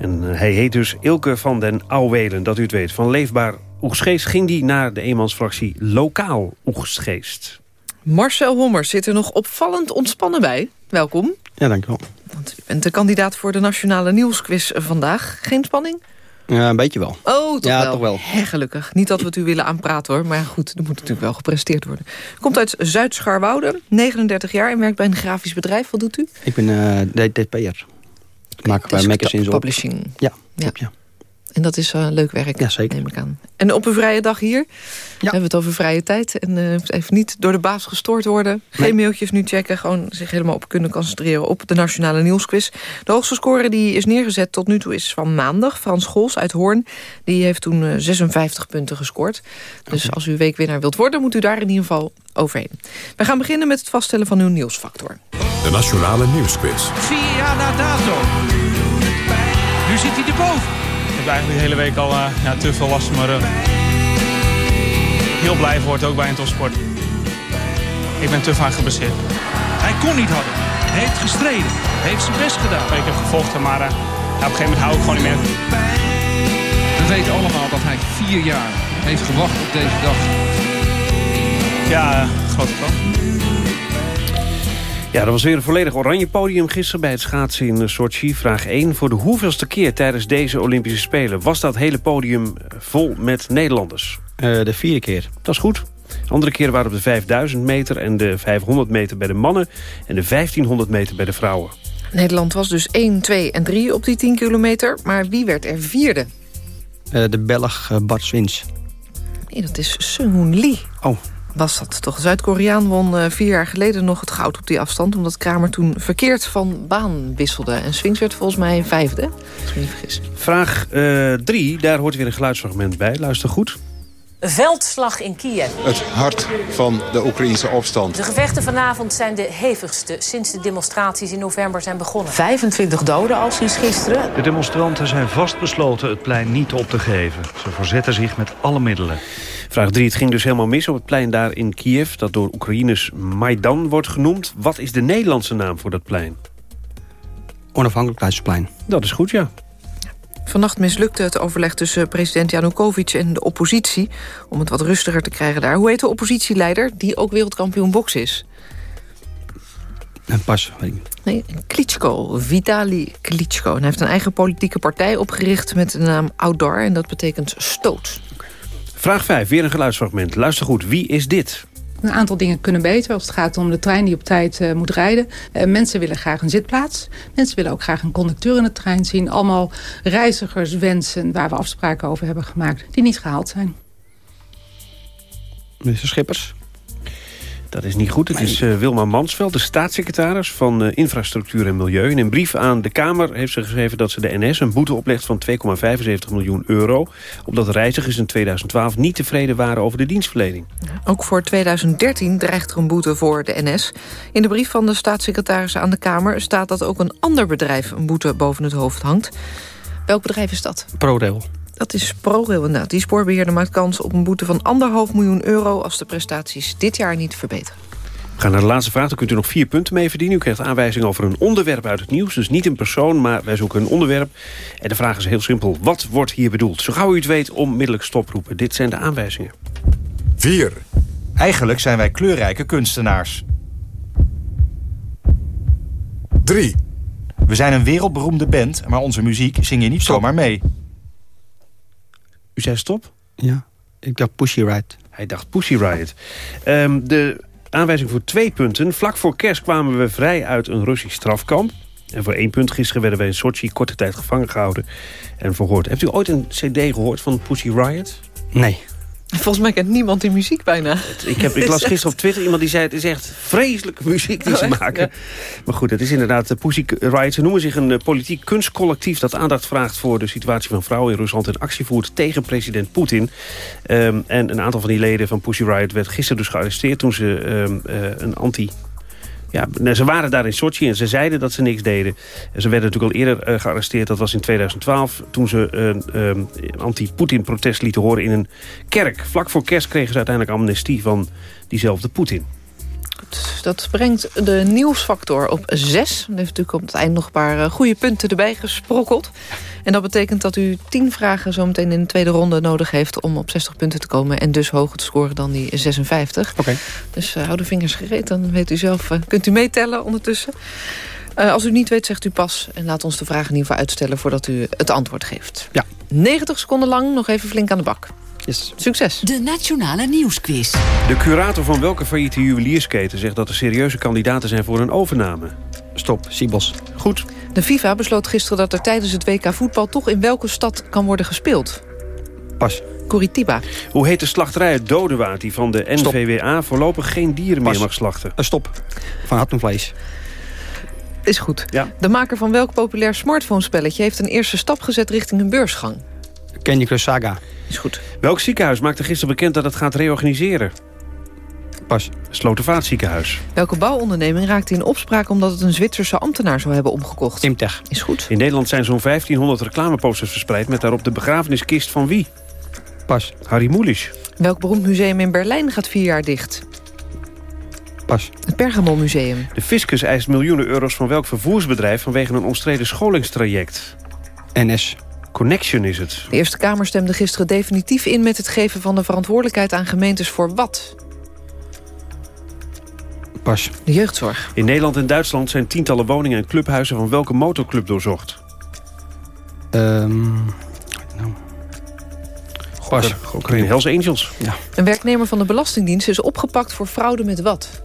En eh, hij heet dus Ilke van den Auwelen, dat u het weet. Van Leefbaar Oegsgeest ging die naar de eenmansfractie Lokaal Oegsgeest. Marcel Hommers zit er nog opvallend ontspannen bij. Welkom. Ja, dankjewel. U bent de kandidaat voor de Nationale Nieuwsquiz vandaag. Geen spanning? Ja, een beetje wel. Oh, toch ja, wel. toch wel. Gelukkig. Niet dat we het u willen aanpraten hoor. Maar goed, er moet natuurlijk wel gepresteerd worden. U Komt uit Zuid-Scharwoude, 39 jaar en werkt bij een grafisch bedrijf. Wat doet u? Ik ben eh DTP'er. Maak bij magazines op. Publishing. Ja, Ja. klopt, ja. En dat is eh, leuk werk, Ja, zeker. neem ik aan. En op een vrije dag hier? We hebben het over vrije tijd. En eh, even niet door de baas gestoord worden. Geen mailtjes nu checken. Gewoon zich helemaal op kunnen concentreren op de Nationale Nieuwsquiz. De hoogste score die is neergezet tot nu toe is van maandag. Frans Gols uit Hoorn. Die heeft toen eh, 56 punten gescoord. Dus als u weekwinnaar wilt worden, moet u daar in ieder geval overheen. We gaan beginnen met het vaststellen van uw nieuwsfactor. De Nationale Nieuwsquiz. Vier jaar na dato. Nu zit hij erboven. Ik heb eigenlijk de hele week al eh, ja, te veel last van mijn rug. Heel blij voor het ook bij een topsport. Ik ben te vaak geblesseerd. Hij kon niet harder. Hij heeft gestreden. Hij heeft zijn best gedaan. Ik heb gevochten, maar eh, op een gegeven moment hou ik gewoon niet meer. We weten allemaal dat hij vier jaar heeft gewacht op deze dag. Ja, eh, grote kans. Ja, dat was weer een volledig oranje podium gisteren bij het schaatsen in Sochi. Vraag 1. Voor de hoeveelste keer tijdens deze Olympische Spelen... was dat hele podium eh, vol met Nederlanders? Eh, de vierde keer. Dat is goed. Andere keren waren op de 5000 meter en de 500 meter bij de mannen... en de 1500 meter bij de vrouwen. Nederland was dus 1, 2 en 3 op die 10 kilometer. Maar wie werd er vierde? Eh, de Belg eh, Bart Swins. Nee, dat is Seung Lee. Oh. Was dat toch? Zuid-Koreaan won eh, vier jaar geleden nog het goud op die afstand... omdat Kramer toen verkeerd van baan wisselde. En Swings werd volgens mij vijfde, als ik me niet vergis. Vraag 3, daar hoort weer een geluidsfragment bij. Luister goed. Veldslag in Kiev. Het hart van de Oekraïnse opstand. De gevechten vanavond zijn de hevigste sinds de demonstraties in november zijn begonnen. 25 doden al sinds gisteren. De demonstranten zijn vastbesloten het plein niet op te geven. Ze verzetten zich met alle middelen. Vraag 3. Het ging dus helemaal mis op het plein daar in Kiev... dat door Oekraïners Maidan wordt genoemd. Wat is de Nederlandse naam voor dat plein? Onafhankelijkheidsplein. Dat is goed, ja. Vannacht mislukte het overleg tussen president Janukovic en de oppositie... om het wat rustiger te krijgen daar. Hoe heet de oppositieleider die ook wereldkampioen boks is? Pas, weet ik niet. Nee, Klitschko, Vitali Klitschko. En hij heeft een eigen politieke partij opgericht met de naam Outdoor... en dat betekent stoot. Vraag 5. Weer een geluidsfragment. Luister goed. Wie is dit? Een aantal dingen kunnen beter als het gaat om de trein die op tijd eh, moet rijden. Eh, mensen willen graag een zitplaats. Mensen willen ook graag een conducteur in de trein zien. Allemaal reizigerswensen waar we afspraken over hebben gemaakt... die niet gehaald zijn. Minister Schippers. Dat is niet goed. Het is eh, Wilma Mansveld, de staatssecretaris van eh, Infrastructuur en Milieu. In een brief aan de Kamer heeft ze geschreven dat ze de NS een boete oplegt van 2,75 miljoen euro. Omdat reizigers in 2012 niet tevreden waren over de dienstverlening. Ook voor 2013 dreigt er een boete voor de NS. In de brief van de staatssecretaris aan de Kamer staat dat ook een ander bedrijf een boete boven het hoofd hangt. Welk bedrijf is dat? ProRail. Dat is ProRail inderdaad. Die spoorbeheerder maakt kans op een boete van anderhalf miljoen euro... als de prestaties dit jaar niet verbeteren. We gaan naar de laatste vraag. Dan kunt u nog vier punten mee verdienen. U krijgt aanwijzing over een onderwerp uit het nieuws. Dus niet een persoon, maar wij zoeken een onderwerp. En de vraag is heel simpel. Wat wordt hier bedoeld? Zo gauw u het weet, onmiddellijk stoproepen. Dit zijn de aanwijzingen. 4. Eigenlijk zijn wij kleurrijke kunstenaars. 3. We zijn een wereldberoemde band, maar onze muziek zing je niet zomaar mee. U zei stop? Ja, ik dacht Pussy Riot. Hij dacht Pussy Riot. Ehm, de aanwijzing voor twee punten. Vlak voor kerst kwamen we vrij uit een Russisch strafkamp. En voor één punt gisteren werden wij in Sochi korte tijd gevangen gehouden en verhoord. Hebt u ooit een cd gehoord van Pussy Riot? Nee. Volgens mij kent niemand die muziek bijna. Ik, heb, ik las gisteren op Twitter iemand die zei... het is echt vreselijke muziek die Oh, ze echt? maken. Ja. Maar goed, het is inderdaad de Pussy Riot. Ze noemen zich een eh, politiek kunstcollectief... dat aandacht vraagt voor de situatie van vrouwen in Rusland... en actie voert tegen president Poetin. Ehm, en een aantal van die leden van Pussy Riot werd gisteren dus gearresteerd... toen ze ehm, eh, een anti Ja, ze waren daar in Sochi en ze zeiden dat ze niks deden. En ze werden natuurlijk al eerder eh, gearresteerd. Dat was in 2012 toen ze een eh, anti-Poetin protest lieten horen in een kerk. Vlak voor kerst kregen ze uiteindelijk amnestie van diezelfde Poetin. Dat brengt de nieuwsfactor op 6. Dan heeft natuurlijk op het eind nog een paar eh, goede punten erbij gesprokkeld. En dat betekent dat u 10 vragen zometeen in de tweede ronde nodig heeft... om op 60 punten te komen en dus hoger te scoren dan die 56. Oké. Dus uh, hou de vingers gereed, dan weet u zelf... Uh, kunt u meetellen ondertussen. Uh, als u niet weet, zegt u pas. En laat ons de vraag in ieder geval uitstellen voordat u het antwoord geeft. Ja. 90 seconden lang nog even flink aan de bak. Yes. Succes. De Nationale Nieuwsquiz. De curator van welke failliete juweliersketen zegt dat er serieuze kandidaten zijn voor een overname? Stop, Sibos. Goed. De FIFA besloot gisteren dat er tijdens het WK voetbal... toch in welke stad kan worden gespeeld? Pas. Curitiba. Hoe heet de slachterij Dodewaard die van de NVWA voorlopig geen dieren Pas. meer mag slachten? Uh, stop. Van hartenvlees. Is goed. Ja. De maker van welk populair smartphonespelletje... heeft een eerste stap gezet richting een beursgang? Candy Crush Saga. Is goed. Welk ziekenhuis maakte gisteren bekend dat het gaat reorganiseren? Pas. Slotervaartziekenhuis. Welke bouwonderneming raakte in opspraak... omdat het een Zwitserse ambtenaar zou hebben omgekocht? Imtech. Is goed. In Nederland zijn zo'n 1500 reclameposters verspreid... met daarop de begrafeniskist van wie? Pas. Harry Mulisch. Welk beroemd museum in Berlijn gaat vier jaar dicht? Pas. Het Pergamon Museum. De fiscus eist miljoenen euro's van welk vervoersbedrijf... vanwege een omstreden scholingstraject? NS. Connection is het. De Eerste Kamer stemde gisteren definitief in... met het geven van de verantwoordelijkheid aan gemeentes voor wat? Pas. De jeugdzorg. In Nederland en Duitsland zijn tientallen woningen en clubhuizen... van welke motorclub doorzocht? Um, nou. Pas. Gokker in Hells Angels. Ja. Een werknemer van de Belastingdienst is opgepakt voor fraude met wat?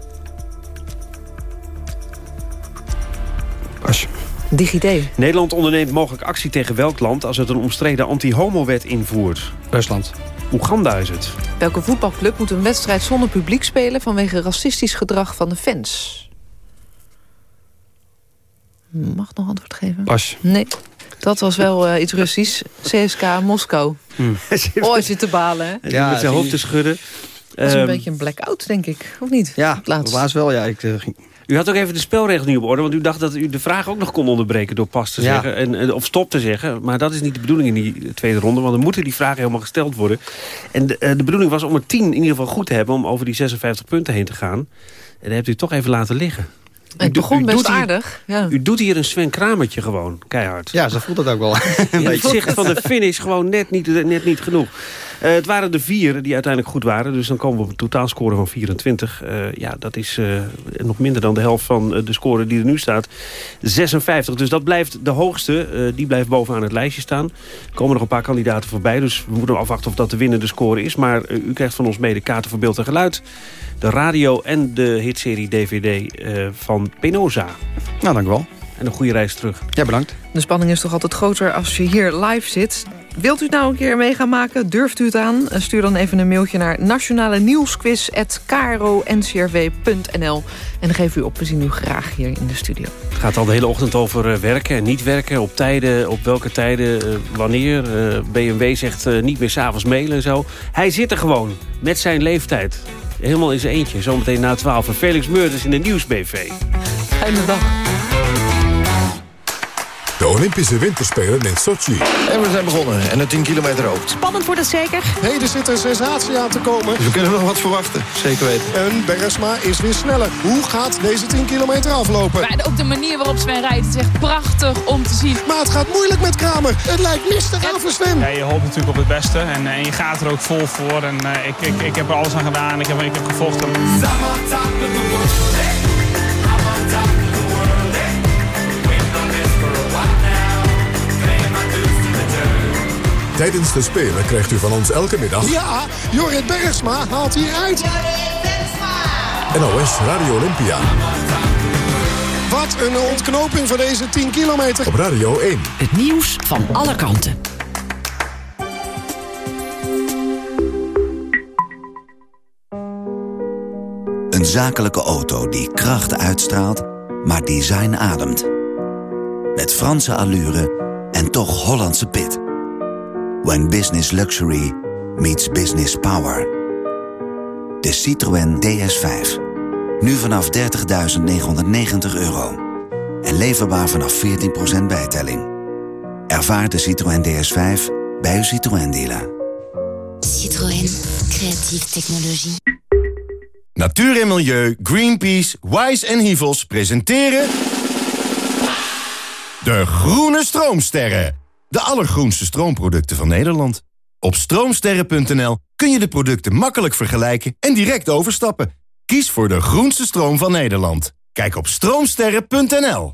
Pas. DigiD. Nederland onderneemt mogelijk actie tegen welk land... als het een omstreden anti-homo-wet invoert? Rusland. Oeganda is het. Welke voetbalclub moet een wedstrijd zonder publiek spelen... vanwege racistisch gedrag van de fans? Mag nog antwoord geven? Pas. Nee. Dat was wel uh, iets Russisch. CSK Moskou. Hmm. (laughs) Oh, hij zit te balen, hè? Ja, met zijn hoofd te schudden. Dat is een um, beetje een blackout, denk ik. Of niet? Ja, laatst wel, ja. Ik, uh, ging... U had ook even de spelregels niet op orde, want u dacht dat u de vraag ook nog kon onderbreken door pas te ja. zeggen en, en, of stop te zeggen. Maar dat is niet de bedoeling in die tweede ronde, want dan moeten die vragen helemaal gesteld worden. En de, uh, de bedoeling was om er tien in ieder geval goed te hebben om over die 56 punten heen te gaan. En dat hebt u toch even laten liggen. Het begon u best aardig. Hier, ja. U doet hier een Sven Kramertje gewoon, keihard. Ja, ze voelt het ook wel. (laughs) ja, het zicht van de finish gewoon net niet, net niet genoeg. Uh, het waren de vier die uiteindelijk goed waren. Dus dan komen we op een totaalscore van 24. Uh, ja, dat is uh, nog minder dan de helft van de score die er nu staat. 56. Dus dat blijft de hoogste. die blijft bovenaan het lijstje staan. Er komen nog een paar kandidaten voorbij. Dus we moeten afwachten of dat de winnende score is. Maar u krijgt van ons mede kaarten voor beeld en geluid. De radio en de hitserie DVD van Penosa. Nou, dank u wel. En een goede reis terug. Ja, bedankt. De spanning is toch altijd groter als je hier live zit. Wilt u het nou een keer mee gaan maken? Durft u het aan? Stuur dan even een mailtje naar nationale nieuwsquiz.kro.ncrv.nl En geef u op. We zien u graag hier in de studio. Het gaat al de hele ochtend over uh, werken en niet werken. Op tijden, op welke tijden, uh, wanneer. BMW zegt niet meer s'avonds mailen en zo. Hij zit er gewoon met zijn leeftijd. Helemaal in zijn eentje. Zometeen na 12. Felix Meurders in de Nieuwsbv. Fijne dag. De Olympische Winterspelen in Sochi. En we zijn begonnen. En de 10 kilometer ook. Spannend wordt het zeker. Nee, er zit een sensatie aan te komen. Dus we kunnen nog wat verwachten. Zeker weten. En Bergsma is weer sneller. Hoe gaat deze 10 kilometer aflopen? Maar ook de manier waarop Sven rijdt. Het is echt prachtig om te zien. Maar het gaat moeilijk met Kramer. Het lijkt mistig aan voor Sven. Ja, je hoopt natuurlijk op het beste. En, en je gaat er ook vol voor. En uh, ik, ik, ik heb er alles aan gedaan. Ik heb, ik heb gevochten. Tijdens de Spelen krijgt u van ons elke middag... Ja, Jorrit Bergsma haalt hier uit. NOS Radio Olympia. Wat een ontknoping voor deze 10 kilometer. Op Radio 1. Het nieuws van alle kanten. Een zakelijke auto die kracht uitstraalt, maar design ademt. Met Franse allure en toch Hollandse pit. When business luxury meets business power. De Citroën DS5. Nu vanaf 30.990 euro. En leverbaar vanaf 14% bijtelling. Ervaar de Citroën DS5 bij uw Citroën dealer. Citroën, creatieve technologie. Natuur en Milieu, Greenpeace, Wise en Hivels presenteren... De Groene Stroomsterren. De allergroenste stroomproducten van Nederland. Op stroomsterren.nl kun je de producten makkelijk vergelijken en direct overstappen. Kies voor de groenste stroom van Nederland. Kijk op stroomsterren.nl.